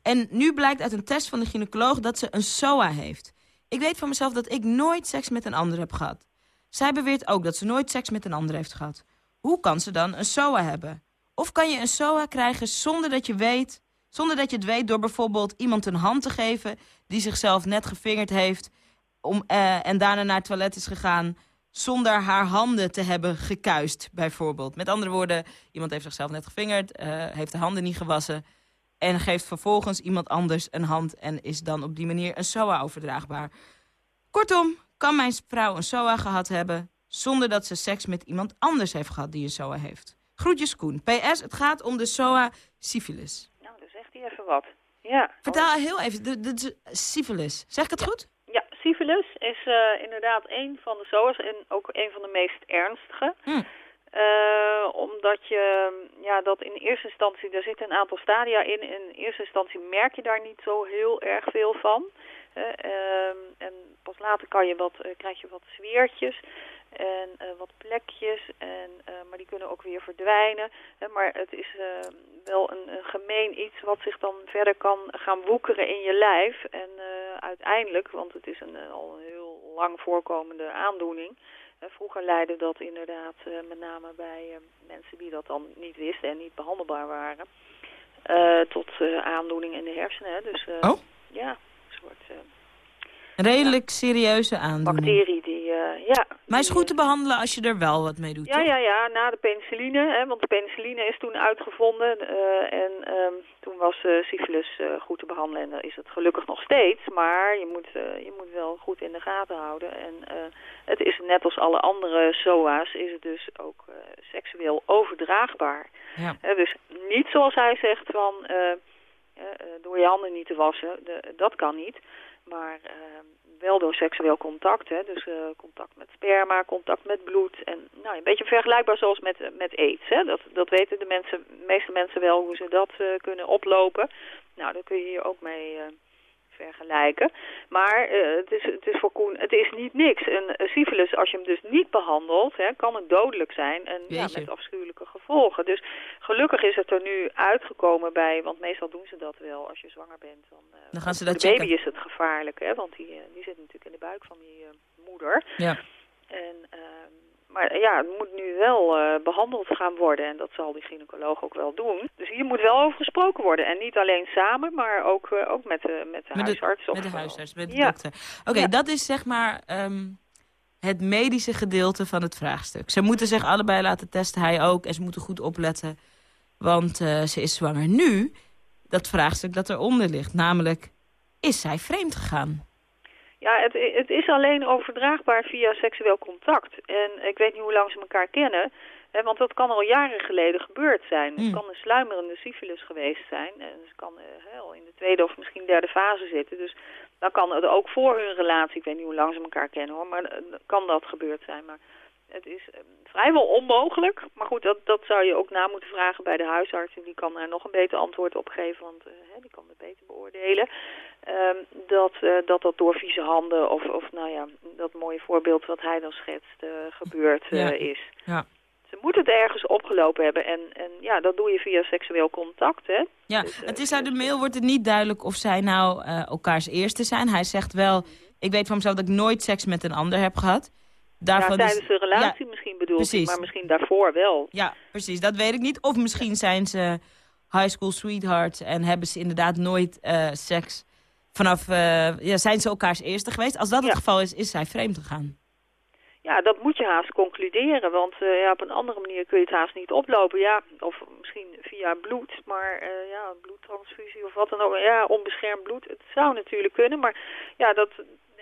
Speaker 3: En nu blijkt uit een test van de gynaecoloog dat ze een SOA heeft. Ik weet van mezelf dat ik nooit seks met een ander heb gehad. Zij beweert ook dat ze nooit seks met een ander heeft gehad. Hoe kan ze dan een SOA hebben? Of kan je een SOA krijgen zonder dat je weet, zonder dat je het weet door bijvoorbeeld iemand een hand te geven die zichzelf net gevingerd heeft om, eh, en daarna naar het toilet is gegaan zonder haar handen te hebben gekuist, bijvoorbeeld. Met andere woorden, iemand heeft zichzelf net gevingerd, eh, heeft de handen niet gewassen en geeft vervolgens iemand anders een hand en is dan op die manier een SOA overdraagbaar. Kortom, kan mijn vrouw een SOA gehad hebben zonder dat ze seks met iemand anders heeft gehad die een SOA heeft. Groetjes Koen. PS, het gaat om de SOA syphilis.
Speaker 16: Nou, dan zegt hij even wat. Ja.
Speaker 3: Vertaal heel even, de, de, de syphilis. Zeg ik het goed?
Speaker 16: Ja, syphilis is eh, inderdaad een van de SOA's en ook een van de meest ernstige. Eh, omdat je, ja, dat in eerste instantie, daar zitten een aantal stadia in. In eerste instantie merk je daar niet zo heel erg veel van. Eh, ehm, en pas later kan je wat, krijg je wat zweertjes en eh, wat plekjes, en, eh, maar die kunnen ook weer verdwijnen. Eh, maar het is eh, wel een, een gemeen iets wat zich dan verder kan gaan woekeren in je lijf. En uiteindelijk, want het is een, al een heel lang voorkomende aandoening... Vroeger leidde dat inderdaad met name bij mensen die dat dan niet wisten en niet behandelbaar waren... tot aandoening in de hersenen. hè. Dus
Speaker 3: Oh?
Speaker 16: ja, een soort...
Speaker 3: redelijk serieuze aandoening.
Speaker 16: bacterie die, eh, ja.
Speaker 3: Maar is goed te behandelen als je er wel wat mee doet,
Speaker 16: Ja,
Speaker 3: toch?
Speaker 16: ja, ja, na de penicilline, hè, want de penicilline is toen uitgevonden eh, en ehm, toen was eh, syfilis goed te behandelen en is het gelukkig nog steeds, maar je moet, eh, je moet wel goed in de gaten houden en eh, het is net als alle andere SOA's is het dus ook seksueel overdraagbaar.
Speaker 3: Ja.
Speaker 16: Dus niet zoals hij zegt van door je handen niet te wassen, de, dat kan niet, maar eh, wel door seksueel contact, hè, dus eh, contact met sperma, contact met bloed. En nou, een beetje vergelijkbaar zoals met, eh, met aids. Hè. Dat, dat weten de, mensen, meeste mensen wel hoe ze dat eh, kunnen oplopen. Nou, daar kun je hier ook mee vergelijken. Maar eh, het, is, het is voor Koen, het is niet niks. Een syfilis, als je hem dus niet behandelt, hè, kan het dodelijk zijn. En ja, met afschuwelijke gevolgen. Dus gelukkig is het er nu uitgekomen bij, want meestal doen ze dat wel als je zwanger bent. Dan, eh,
Speaker 3: Dan gaan ze dat
Speaker 16: de baby
Speaker 3: checken.
Speaker 16: is het gevaarlijk, hè, want die, eh, die zit natuurlijk in de buik van die moeder.
Speaker 3: Ja.
Speaker 16: En, ehm, maar ja, het moet nu wel eh, behandeld gaan worden en dat zal die gynaecoloog ook wel doen. Dus hier moet wel over gesproken worden. En niet alleen samen, maar ook, eh, ook met de, met de
Speaker 3: Met de-
Speaker 16: huisarts.
Speaker 3: Met de
Speaker 16: of,
Speaker 3: huisarts, met de
Speaker 16: ja.
Speaker 3: dokter. Oké,
Speaker 16: Ja.
Speaker 3: dat is zeg maar ehm, het medische gedeelte van het vraagstuk. Ze moeten zich allebei laten testen, hij ook. En ze moeten goed opletten, want eh, ze is zwanger. Nu, dat vraagstuk dat eronder ligt, namelijk... Is zij vreemd gegaan?
Speaker 16: Ja, het, het is alleen overdraagbaar via seksueel contact. En ik weet niet hoe lang ze elkaar kennen. Hè, want dat kan al jaren geleden gebeurd zijn. Het
Speaker 3: Mm.
Speaker 16: kan een sluimerende syfilis geweest zijn. En ze kan eh, hè, al in de tweede of misschien derde fase zitten. Dus dan kan het ook voor hun relatie, ik weet niet hoe lang ze elkaar kennen hoor, maar eh, kan dat gebeurd zijn. Maar het is eh, vrijwel onmogelijk. Maar goed, dat, dat zou je ook na moeten vragen bij de huisarts. En die kan daar nog een beter antwoord op geven, want eh, die kan het beter beoordelen. Ehm, dat, eh, dat dat door vieze handen of, of nou ja, dat mooie voorbeeld wat hij dan schetst eh, gebeurd
Speaker 3: Ja.
Speaker 16: is.
Speaker 3: Ja.
Speaker 16: Ze moeten het ergens opgelopen hebben en, en ja, dat doe je via seksueel contact, hè.
Speaker 3: Ja,
Speaker 16: Dus,
Speaker 3: het is uit de mail wordt het niet duidelijk of zij nou elkaars eerste zijn. Hij zegt wel, ik weet van mezelf dat ik nooit seks met een ander heb gehad. Daarvan
Speaker 16: ja, tijdens de relatie
Speaker 3: Ja,
Speaker 16: misschien bedoel ik, maar misschien daarvoor wel.
Speaker 3: Ja, precies. Dat weet ik niet. Of misschien zijn ze high school sweethearts en hebben ze inderdaad nooit eh, seks vanaf... eh, ja, zijn ze elkaars eerste geweest? Als dat het geval is, is zij vreemd gegaan.
Speaker 16: Ja, dat moet je haast concluderen, want eh, ja, op een andere manier kun je het haast niet oplopen. Ja, of misschien via bloed, maar ja, bloedtransfusie of wat dan ook. Ja, onbeschermd bloed, het zou natuurlijk kunnen, maar ja, dat,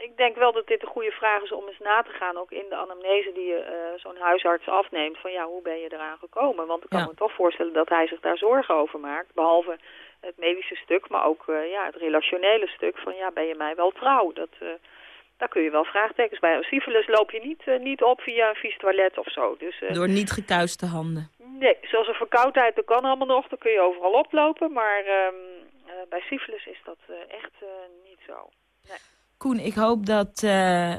Speaker 16: ik denk wel dat dit een goede vraag is om eens na te gaan, ook in de anamnese die je eh, zo'n huisarts afneemt, van ja, hoe ben je eraan gekomen? Want ik kan
Speaker 3: Ja.
Speaker 16: me toch voorstellen dat hij zich daar zorgen over maakt, behalve het medische stuk, maar ook eh, ja, het relationele stuk van ja, ben je mij wel trouw? Dat... eh, daar kun je wel vraagtekens bij. Een syfilis loop je niet, niet op via een vies toilet of zo. Dus,
Speaker 3: Door niet gekuiste handen.
Speaker 16: Nee, zoals een verkoudheid, dat kan allemaal nog. Dan kun je overal oplopen. Maar ehm, eh, bij syfilis is dat echt niet zo.
Speaker 3: Koen, ik hoop dat eh,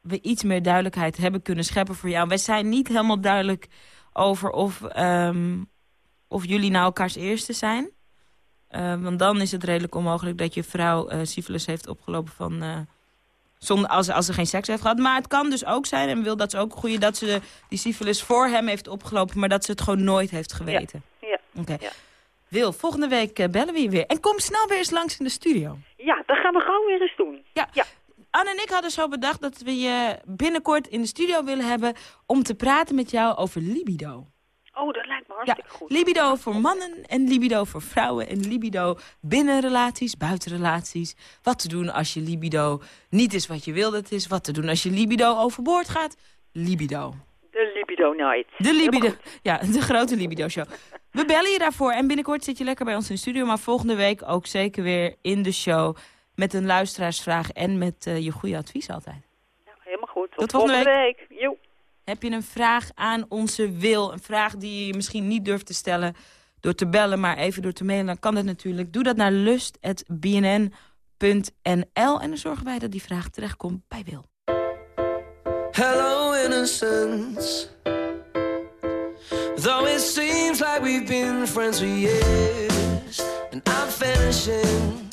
Speaker 3: we iets meer duidelijkheid hebben kunnen scheppen voor jou. Wij zijn niet helemaal duidelijk over of, ehm, of jullie nou elkaars eerste zijn. Eh, want dan is het redelijk onmogelijk dat je vrouw eh syfilis heeft opgelopen van... zonder, als, als ze geen seks heeft gehad. Maar het kan dus ook zijn, en wil dat ze ook goeie dat ze die syfilis voor hem heeft opgelopen... maar dat ze het gewoon nooit heeft geweten.
Speaker 16: Ja.
Speaker 3: Oké. Wil, volgende week bellen we je weer. En kom snel weer eens langs in de studio.
Speaker 16: Ja, dat gaan we gauw weer eens doen.
Speaker 3: Ja. Anne en ik hadden zo bedacht dat we je binnenkort in de studio willen hebben... om te praten met jou over libido.
Speaker 16: Oh, dat lijkt me hartstikke goed.
Speaker 3: Libido voor mannen en libido voor vrouwen. En libido binnen relaties, buiten relaties. Wat te doen als je libido niet is wat je wil dat het is. Wat te doen als je libido overboord gaat. Libido.
Speaker 16: De Libido Night.
Speaker 3: De libido, ja, de grote libido show. We bellen je daarvoor en binnenkort zit je lekker bij ons in de studio. Maar volgende week ook zeker weer in de show met een luisteraarsvraag en met eh, je goede advies altijd.
Speaker 16: Helemaal goed. Tot,
Speaker 3: Tot volgende
Speaker 16: week. Jo.
Speaker 3: Heb je een vraag aan onze Wil, een vraag die je misschien niet durft te stellen door te bellen, maar even door te mailen, dan kan dat natuurlijk. Doe dat naar lust.bnn.nl en dan zorgen wij dat die vraag terechtkomt bij Wil.
Speaker 15: Hello, innocence. Though it seems like we've been friends for years, and I'm finishing.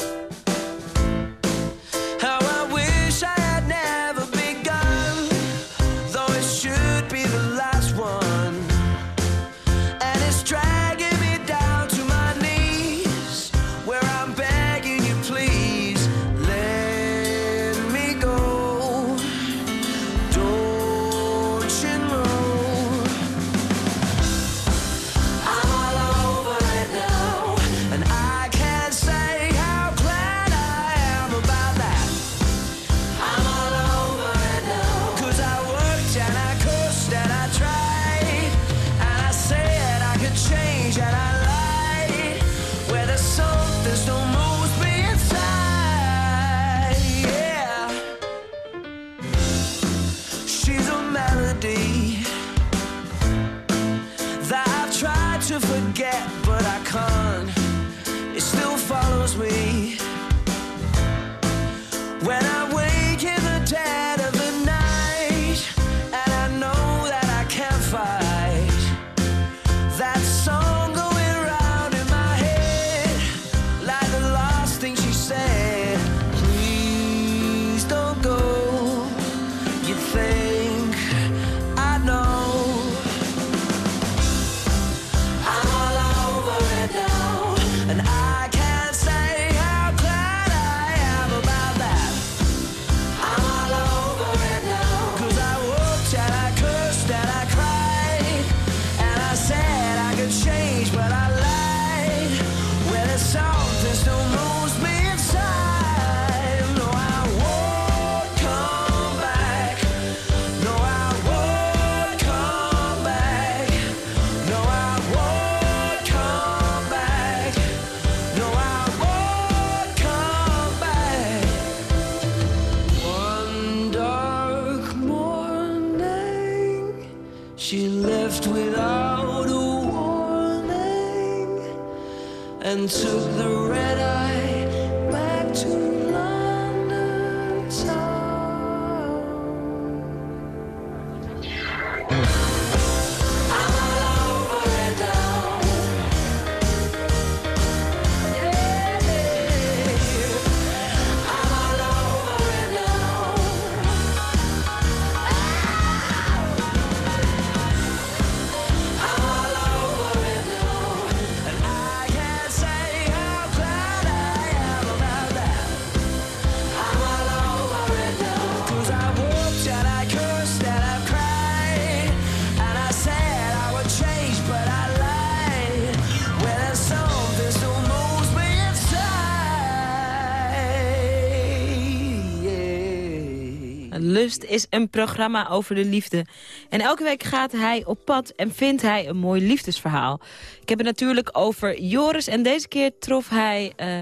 Speaker 3: Is een programma over de liefde. En elke week gaat hij op pad en vindt hij een mooi liefdesverhaal. Ik heb het natuurlijk over Joris en deze keer trof hij... eh,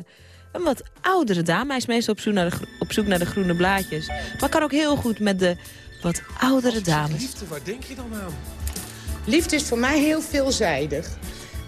Speaker 3: een wat oudere dame. Hij is meestal op zoek, naar de, op zoek naar de groene blaadjes. Maar kan ook heel goed met de wat oudere dames.
Speaker 17: Liefde, waar denk je dan aan?
Speaker 18: Liefde is voor mij heel veelzijdig.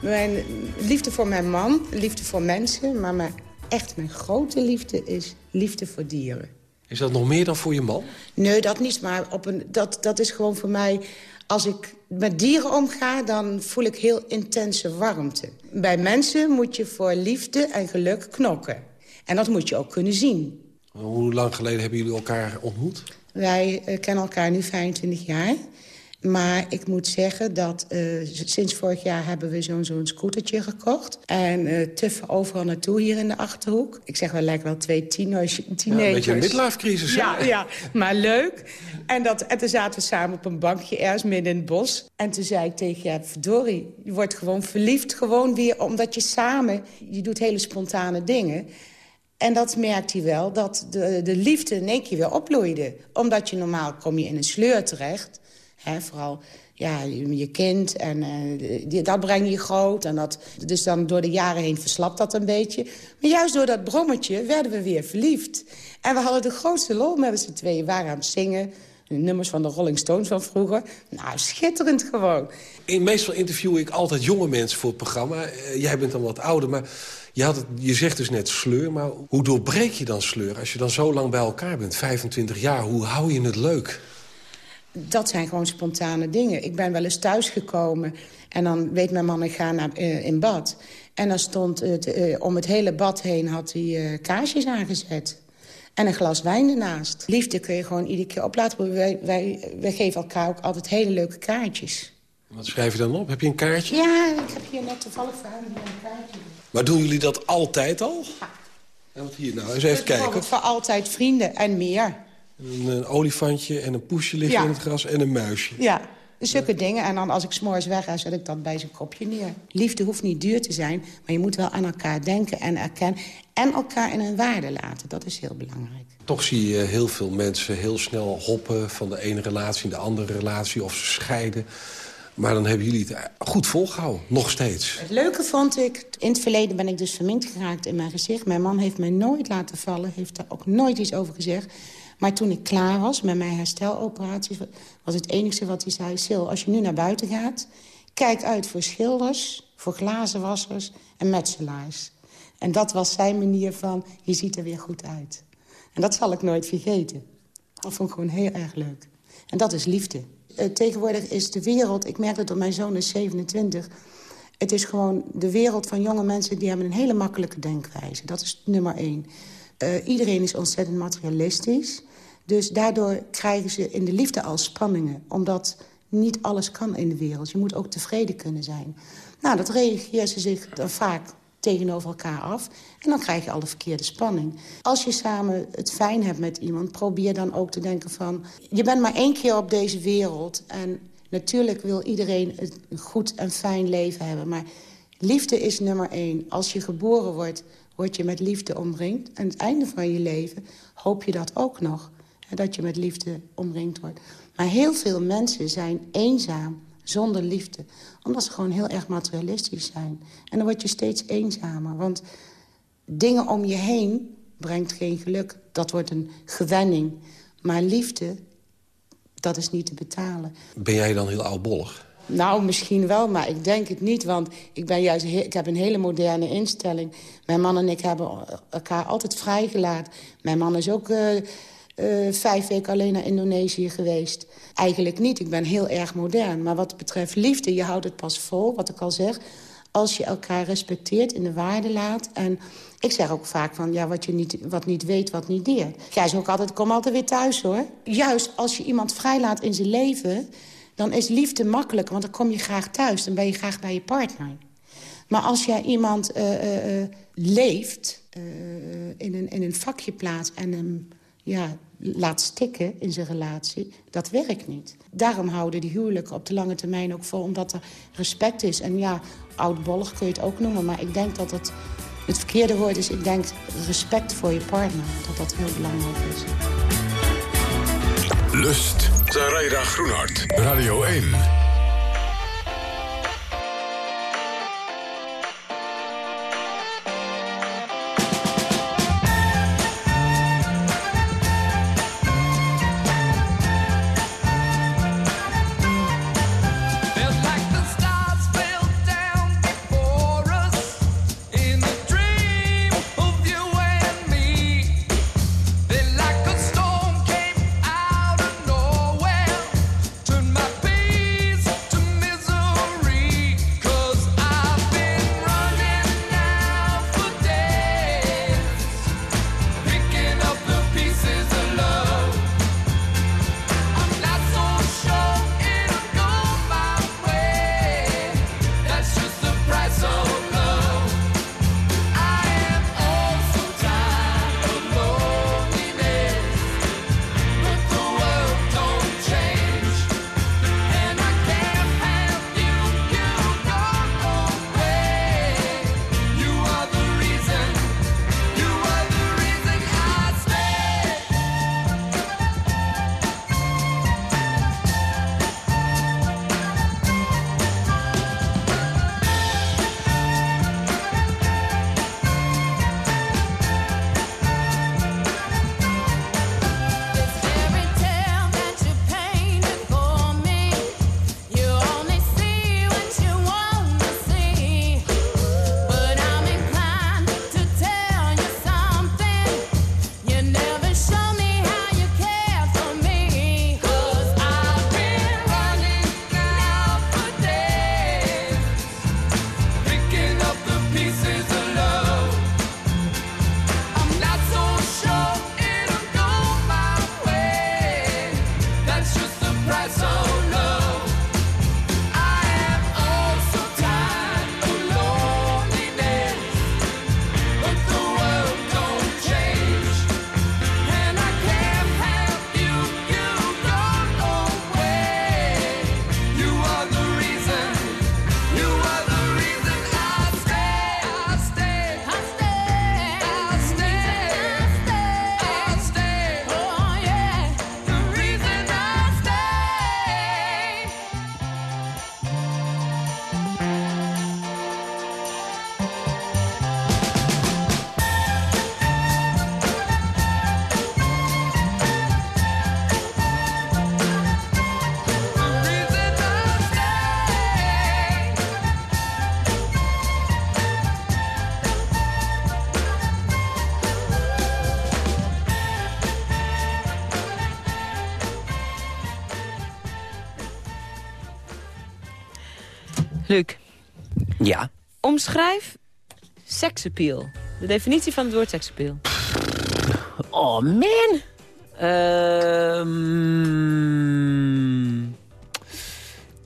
Speaker 18: Mijn liefde voor mijn man, liefde voor mensen... maar mijn, echt mijn grote liefde is liefde voor dieren.
Speaker 17: Is dat nog meer dan voor je man?
Speaker 18: Nee, dat niet, maar op een, dat, dat is gewoon voor mij... Als ik met dieren omga, dan voel ik heel intense warmte. Bij mensen moet je voor liefde en geluk knokken. En dat moet je ook kunnen zien.
Speaker 17: Hoe lang geleden hebben jullie elkaar ontmoet?
Speaker 18: Wij eh, kennen elkaar nu 25 jaar. Maar ik moet zeggen dat eh, sinds vorig jaar hebben we zo'n zo'n scootertje gekocht. En tuffen overal naartoe hier in de Achterhoek. Ik zeg, we lijken wel twee tieners, teenagers.
Speaker 17: Ja, een beetje een midlife-crisis,
Speaker 18: Ja,
Speaker 17: hè?
Speaker 18: ja, maar leuk. En, dat, en toen zaten we samen op een bankje ergens midden in het bos. En toen zei ik tegen ja, verdorie, je wordt gewoon verliefd. Gewoon weer omdat je samen, je doet hele spontane dingen. En dat merkt hij wel, dat de, de liefde in één keer weer opbloeide. Omdat je normaal kom je in een sleur terecht. Vooral ja, je kind en eh, dat breng je groot. En dat, dus dan door de jaren heen verslapt dat een beetje. Maar juist door dat brommetje werden we weer verliefd. En we hadden de grootste lol met z'n tweeën. We waren aan het zingen. Nummers van de Rolling Stones van vroeger. Nou, schitterend gewoon.
Speaker 17: In, meestal interview ik altijd jonge mensen voor het programma. Eh, jij bent dan wat ouder, maar je, had het, je zegt dus net sleur. Maar hoe doorbreek je dan sleur als je dan zo lang bij elkaar bent? 25 jaar, hoe hou je het leuk?
Speaker 18: Dat zijn gewoon spontane dingen. Ik ben wel eens thuisgekomen en dan weet mijn man, ik ga naar, eh, in bad. En dan stond het, eh, om het hele bad heen had hij eh, kaarsjes aangezet. En een glas wijn ernaast. Liefde kun je gewoon iedere keer oplaten. Wij, wij, wij geven elkaar ook altijd hele leuke kaartjes.
Speaker 17: Wat schrijf je dan op? Heb je een kaartje?
Speaker 18: Ja, ik heb hier net toevallig voor hem een kaartje.
Speaker 17: Maar doen jullie dat altijd al? Ja, wat hier nou, eens even kijken.
Speaker 18: Voor altijd vrienden en meer.
Speaker 17: Een, een olifantje en een poesje liggen
Speaker 18: Ja.
Speaker 17: in het gras en een muisje.
Speaker 18: Ja, zulke dingen. En dan als ik s'morgens weg ga, zet ik dat bij zijn kopje neer. Liefde hoeft niet duur te zijn, maar je moet wel aan elkaar denken en erkennen. En elkaar in hun waarde laten, dat is heel belangrijk.
Speaker 17: Toch zie je heel veel mensen heel snel hoppen van de ene relatie in de andere relatie... of ze scheiden. Maar dan hebben jullie het goed volgehouden, nog steeds.
Speaker 18: Het leuke vond ik, in het verleden ben ik dus verminkt geraakt in mijn gezicht. Mijn man heeft mij nooit laten vallen, heeft daar ook nooit iets over gezegd. Maar toen ik klaar was met mijn hersteloperaties... was het enige wat hij zei... Sil, als je nu naar buiten gaat... kijk uit voor schilders, voor glazenwassers en metselaars. En dat was zijn manier van, je ziet er weer goed uit. En dat zal ik nooit vergeten. Dat vond ik gewoon heel erg leuk. En dat is liefde. Eh, tegenwoordig is de wereld, ik merk het op mijn zoon is 27... het is gewoon de wereld van jonge mensen... die hebben een hele makkelijke denkwijze. Dat is nummer één. Eh, iedereen is ontzettend materialistisch. Dus daardoor krijgen ze in de liefde al spanningen. Omdat niet alles kan in de wereld. Je moet ook tevreden kunnen zijn. Nou, dat reageert ze zich dan vaak tegenover elkaar af. En dan krijg je al de verkeerde spanning. Als je samen het fijn hebt met iemand... probeer dan ook te denken van... je bent maar één keer op deze wereld... en natuurlijk wil iedereen een goed en fijn leven hebben... maar liefde is nummer één. Als je geboren wordt, word je met liefde omringd. En het einde van je leven hoop je dat ook nog. Dat je met liefde omringd wordt. Maar heel veel mensen zijn eenzaam zonder liefde. Omdat ze gewoon heel erg materialistisch zijn. En dan word je steeds eenzamer. Want dingen om je heen brengt geen geluk. Dat wordt een gewenning. Maar liefde, dat is niet te betalen.
Speaker 17: Ben jij dan heel oudbollig?
Speaker 18: Nou, misschien wel, maar ik denk het niet. Want ik, ben juist ik heb een hele moderne instelling. Mijn man en ik hebben elkaar altijd vrijgelaten. Mijn man is ook eh, eh, vijf weken alleen naar Indonesië geweest. Eigenlijk niet, ik ben heel erg modern. Maar wat betreft liefde, je houdt het pas vol, wat ik al zeg... als je elkaar respecteert, in de waarde laat... en ik zeg ook vaak van, ja, wat, je niet, wat niet weet, wat niet deert. Jij is ook altijd, kom altijd weer thuis, hoor. Juist als je iemand vrijlaat in zijn leven... dan is liefde makkelijker, want dan kom je graag thuis. Dan ben je graag bij je partner. Maar als jij iemand eh, eh, leeft, in, een, in een vakje plaatst... en hem ja, laat stikken in zijn relatie, dat werkt niet. Daarom houden die huwelijken op de lange termijn ook vol... omdat er respect is. En ja, oudbollig kun je het ook noemen... maar ik denk dat het het verkeerde woord is... ik denk respect voor je partner, dat dat heel belangrijk is.
Speaker 15: Lust. Zaraida Groenhart. Radio 1.
Speaker 3: Omschrijf seksappeal. De definitie van het woord seksappeal.
Speaker 19: Oh, man. Ehm,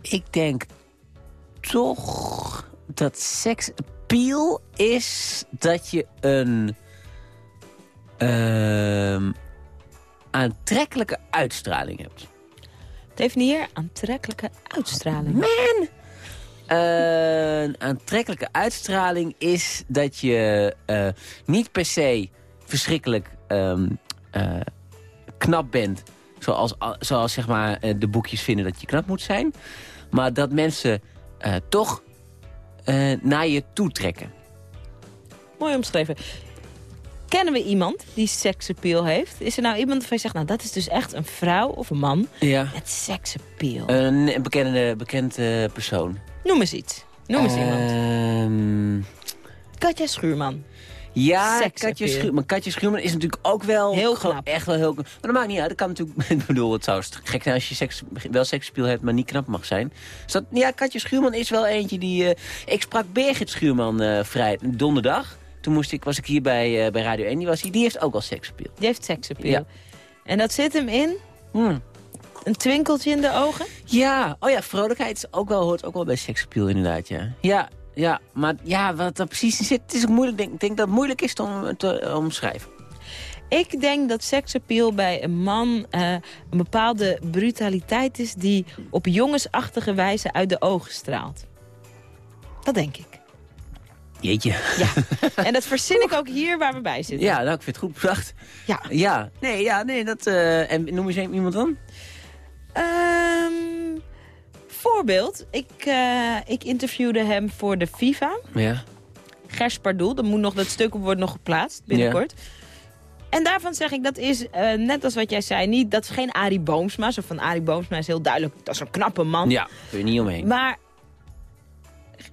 Speaker 19: ik denk toch dat seks appeal is dat je een ehm, aantrekkelijke uitstraling hebt.
Speaker 3: Definieer aantrekkelijke uitstraling.
Speaker 19: Man! Een aantrekkelijke uitstraling is dat je eh, niet per se verschrikkelijk ehm, eh, knap bent. Zoals, zoals zeg maar, eh, de boekjes vinden dat je knap moet zijn. Maar dat mensen toch naar je toe trekken.
Speaker 3: Mooi omschreven. Kennen we iemand die seksappeal heeft? Is er nou iemand waarvan je zegt, nou dat is dus echt een vrouw of een man
Speaker 19: Ja.
Speaker 3: met seksappeal?
Speaker 19: Een bekende, bekend eh, persoon.
Speaker 3: Noem eens iets. Noem eens iemand.
Speaker 19: Ehm,
Speaker 3: Katja Schuurman.
Speaker 19: Ja. Katje Schuurman. Katje Schuurman is natuurlijk ook wel...
Speaker 3: Heel knap.
Speaker 19: Echt wel heel knap. Maar dat maakt niet uit. Dat kan natuurlijk... Ik bedoel, het zou gek zijn als je seks, wel seksappeal hebt, maar niet knap mag zijn. Dus dat, ja, Katje Schuurman is wel eentje die... eh, ik sprak Birgit Schuurman eh vrij donderdag. Toen moest ik, was ik hier bij, eh, bij Radio 1. Die, was hier, die heeft ook wel seksappeal.
Speaker 3: Die heeft seksappeal.
Speaker 19: Ja.
Speaker 3: En dat zit hem in?
Speaker 19: Hmm.
Speaker 3: Een twinkeltje in de ogen?
Speaker 19: Ja, oh ja, vrolijkheid is ook wel, hoort ook wel bij seksappeal inderdaad, ja. Ja, ja, maar ja, wat er precies in zit, het is ook moeilijk. Ik denk, ik denk dat het moeilijk is om, te omschrijven.
Speaker 3: Ik denk dat seksappeal bij een man eh, een bepaalde brutaliteit is... die op jongensachtige wijze uit de ogen straalt. Dat denk ik.
Speaker 19: Jeetje.
Speaker 3: Ja. en dat verzin ik ook hier waar we bij zitten.
Speaker 19: Ja, nou, ik vind het goed bedacht.
Speaker 3: Ja.
Speaker 19: Ja, nee, ja, nee, dat... eh, en noem eens een- iemand dan?
Speaker 3: Ehm, voorbeeld. Ik, eh, ik interviewde hem voor de FIFA.
Speaker 19: Ja.
Speaker 3: Gers Pardoel. Dat, moet nog, dat stuk wordt nog geplaatst binnenkort. En daarvan zeg ik, dat is eh, net als wat jij zei, niet, dat is geen Arie Boomsma. Zo van Arie Boomsma is heel duidelijk, dat is een knappe man.
Speaker 19: Ja, kun je niet omheen.
Speaker 3: Maar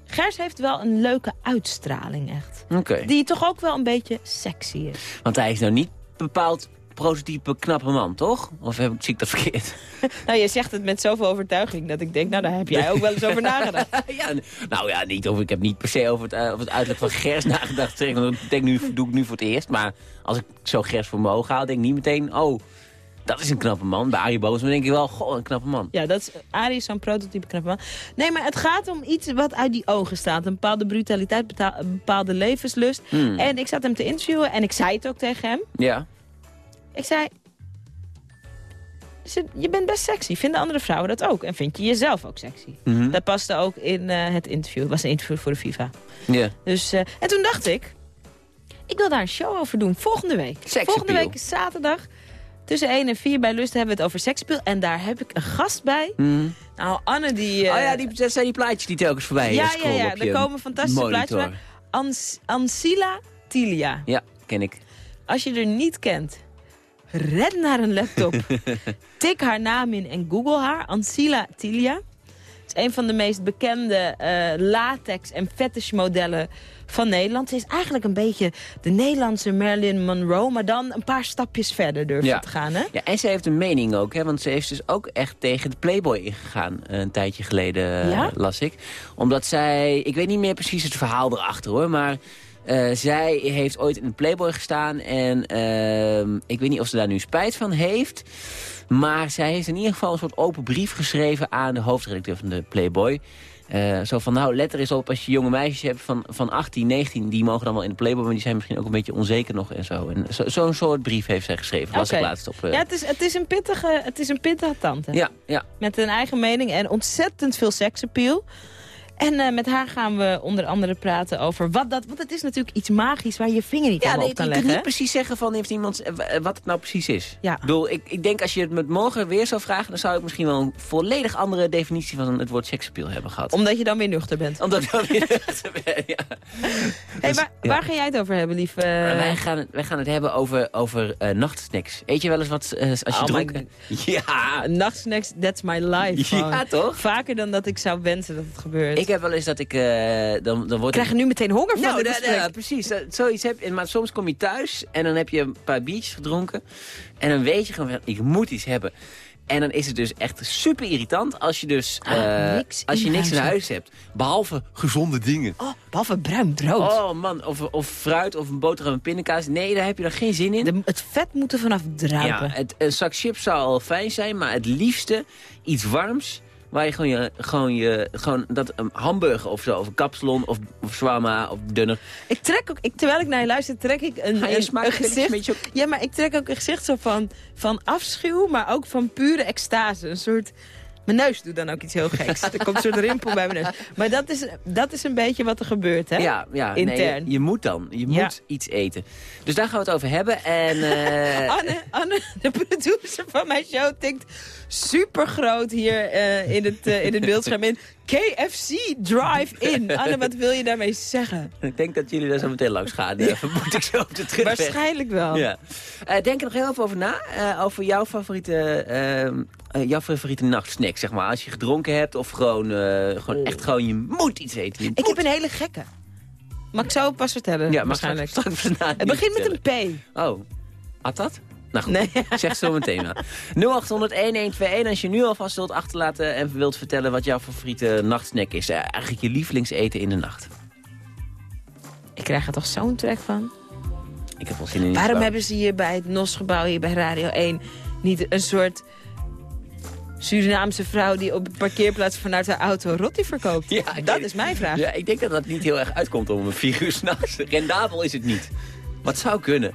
Speaker 3: Gers heeft wel een leuke uitstraling echt.
Speaker 19: Oké.
Speaker 3: Die toch ook wel een beetje sexy is.
Speaker 19: Want hij is nou niet bepaald prototype knappe man, toch? Of heb ik, zie ik dat verkeerd?
Speaker 3: Nou, je zegt het met zoveel overtuiging dat ik denk, nou, daar heb jij ook wel eens over nagedacht.
Speaker 19: ja, nou ja, niet over, ik heb niet per se over het, over het uiterlijk van Gers nagedacht. Zeg, dat denk nu, doe ik nu voor het eerst. Maar als ik zo Gers voor mijn ogen haal, denk ik niet meteen... oh, dat is een knappe man. Bij Arie Boos denk ik wel, goh, een knappe man.
Speaker 3: Ja, dat is, Arie is zo'n prototype knappe man. Nee, maar het gaat om iets wat uit die ogen staat. Een bepaalde brutaliteit, een bepaalde levenslust.
Speaker 19: Hmm.
Speaker 3: En ik zat hem te interviewen en ik zei het ook tegen hem.
Speaker 19: Ja.
Speaker 3: Ik zei... "Ze- Je bent best sexy. Vinden andere vrouwen dat ook? En vind je jezelf ook sexy?
Speaker 19: Mhm.
Speaker 3: Dat paste ook in eh, het interview. Het was een interview voor de FIFA.
Speaker 19: Ja.
Speaker 3: Dus, eh, en toen dacht ik... Ik wil daar een show over doen. Volgende week. Volgende week is zaterdag. Tussen 1 en 4 bij Lust hebben we het over sekspeel. En daar heb ik een gast bij.
Speaker 19: Mhm.
Speaker 3: Nou, Anne die... eh,
Speaker 19: oh ja, die, dat zijn die plaatjes die telkens voorbij eh,
Speaker 3: ja, ja, ja. Er komen fantastische
Speaker 19: monitor.
Speaker 3: plaatjes bij. Ans Ancila Tilia.
Speaker 19: Ja, ken ik.
Speaker 3: Als je er niet kent, ren naar een laptop. Tik haar naam in en google haar. Ancila Tilia. Het is een van de meest bekende eh, latex- en fetishmodellen van Nederland. Ze is eigenlijk een beetje de Nederlandse Marilyn Monroe... maar dan een paar stapjes verder durft
Speaker 19: Ja.
Speaker 3: te gaan, hè?
Speaker 19: Ja, en ze heeft een mening ook, hè, want ze heeft dus ook echt tegen de Playboy ingegaan. eh, Een tijdje geleden, eh,
Speaker 3: Ja?
Speaker 19: las ik. Omdat zij, ik weet niet meer precies het verhaal erachter hoor, maar... eh, zij heeft ooit in de Playboy gestaan en ehm, ik weet niet of ze daar nu spijt van heeft. Maar zij heeft in ieder geval een soort open brief geschreven aan de hoofdredacteur van de Playboy. Eh, zo van, nou, let er eens op als je jonge meisjes hebt van, van 18, 19... die mogen dan wel in de Playboy, maar die zijn misschien ook een beetje onzeker nog en zo. En zo- zo'n soort brief heeft zij geschreven,
Speaker 3: Oké.
Speaker 19: ik laatst op... eh,
Speaker 3: Ja, het is, het is een pittige, het is een pittige tante.
Speaker 19: ja, ja.
Speaker 3: Met een eigen mening en ontzettend veel seksappeal. En eh, met haar gaan we onder andere praten over wat dat... Want het is natuurlijk iets magisch waar je vinger niet
Speaker 19: Ja, nee,
Speaker 3: op kan
Speaker 19: je kunt
Speaker 3: leggen.
Speaker 19: niet precies zeggen van heeft iemand eh, wat het nou precies is.
Speaker 3: Ja.
Speaker 19: Ik bedoel, ik, ik denk als je het met morgen weer zou vragen... dan zou ik misschien wel een volledig andere definitie van het woord seksappeal hebben gehad.
Speaker 3: Omdat je dan weer nuchter bent.
Speaker 19: Omdat ik dan weer ja.
Speaker 3: Hey, waar,
Speaker 19: ja.
Speaker 3: waar ga jij het over hebben, lief? eh?
Speaker 19: Wij, gaan het, wij gaan het hebben over, over nachtsnacks. Eet je wel eens wat als je
Speaker 3: Oh
Speaker 19: dronken... Ja,
Speaker 3: Nachtsnacks, that's my life.
Speaker 19: Ja, toch?
Speaker 3: Vaker dan dat ik zou wensen dat het gebeurt.
Speaker 19: ik heb wel eens dat ik... eh, dan, dan word
Speaker 3: krijg je nu meteen honger van
Speaker 19: Nou, ja, precies. Dat- zoiets heb je. Maar soms kom je thuis en dan heb je een paar biertjes gedronken. En dan weet je gewoon, ik moet iets hebben. En dan is het dus echt super irritant als je dus
Speaker 3: Ah,
Speaker 19: eh,
Speaker 3: niks
Speaker 19: als je niks in
Speaker 3: huis
Speaker 19: huis hebt. Behalve gezonde dingen.
Speaker 3: Oh, behalve bruin brood.
Speaker 19: Oh man, of, of fruit of een boterham en pindakaas. Nee, daar heb je dan geen zin in.
Speaker 3: De- het vet moet er vanaf druipen.
Speaker 19: Ja, het, een zak chips zou al fijn zijn, maar het liefste iets warms. Waar je gewoon je, gewoon je, gewoon dat een hamburger of zo, of een kapsalon, of, of shawarma, of dunner.
Speaker 3: Ik trek ook, ik, terwijl ik naar je luister, trek ik een,
Speaker 19: je
Speaker 3: een,
Speaker 19: smaak
Speaker 3: een gezicht.
Speaker 19: beetje
Speaker 3: Ja, maar ik trek ook een gezicht zo van, van afschuw, maar ook van pure extase. Een soort. Mijn neus doet dan ook iets heel geks. er komt een soort rimpel bij mijn neus. Maar dat is, dat is een beetje wat er gebeurt, hè?
Speaker 19: Ja, ja nee,
Speaker 3: Intern.
Speaker 19: je, je moet dan. Je
Speaker 3: Ja.
Speaker 19: moet iets eten. Dus daar gaan we het over hebben. En, eh,
Speaker 3: Anne, Anne, de producer van mijn show, tikt super groot hier eh, in, het, eh, in het beeldscherm in. KFC Drive-In. Anne, wat wil je daarmee zeggen?
Speaker 19: Ik denk dat jullie daar zo meteen langs gaan. Ja. Vermoed ik zo op de terugweg.
Speaker 3: Waarschijnlijk wel.
Speaker 19: Ja. Eh, denk er nog heel even over na. eh, over jouw favoriete, ehm, eh, jouw favoriete nachtsnack, zeg maar. Als je gedronken hebt of gewoon, eh, gewoon echt gewoon, je moet iets eten. Je
Speaker 3: Ik heb een hele gekke. Mag ik zo pas vertellen?
Speaker 19: Ja, maar
Speaker 3: waarschijnlijk.
Speaker 19: straks- straks na het
Speaker 3: het begint met een P.
Speaker 19: Oh, had dat? Nou goed, zeg zo meteen maar. 0800-1121 als je nu alvast wilt achterlaten en wilt vertellen wat jouw favoriete nachtsnack is. Eh, eigenlijk je lievelingseten in de nacht.
Speaker 3: Ik krijg er toch zo'n trek van.
Speaker 19: Ik heb wel zin in
Speaker 3: Waarom
Speaker 19: waar-
Speaker 3: hebben ze hier bij het NOS-gebouw, hier bij Radio 1... niet een soort Surinaamse vrouw die op de parkeerplaats vanuit haar auto rotti verkoopt?
Speaker 19: Ja,
Speaker 3: dat
Speaker 19: denk-
Speaker 3: is mijn vraag.
Speaker 19: Ja, ik denk dat dat niet heel erg uitkomt om een vier uur s'nachts. Rendabel is het niet. Wat zou kunnen?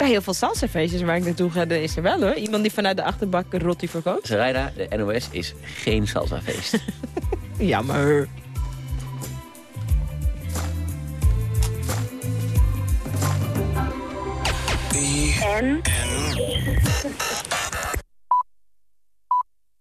Speaker 3: Bij heel veel salsafeestjes waar ik naartoe ga, is er wel hoor. Iemand die vanuit de achterbak een rotti verkoopt.
Speaker 19: Sarayda, de NOS is geen salsafeest.
Speaker 3: Jammer.
Speaker 15: En?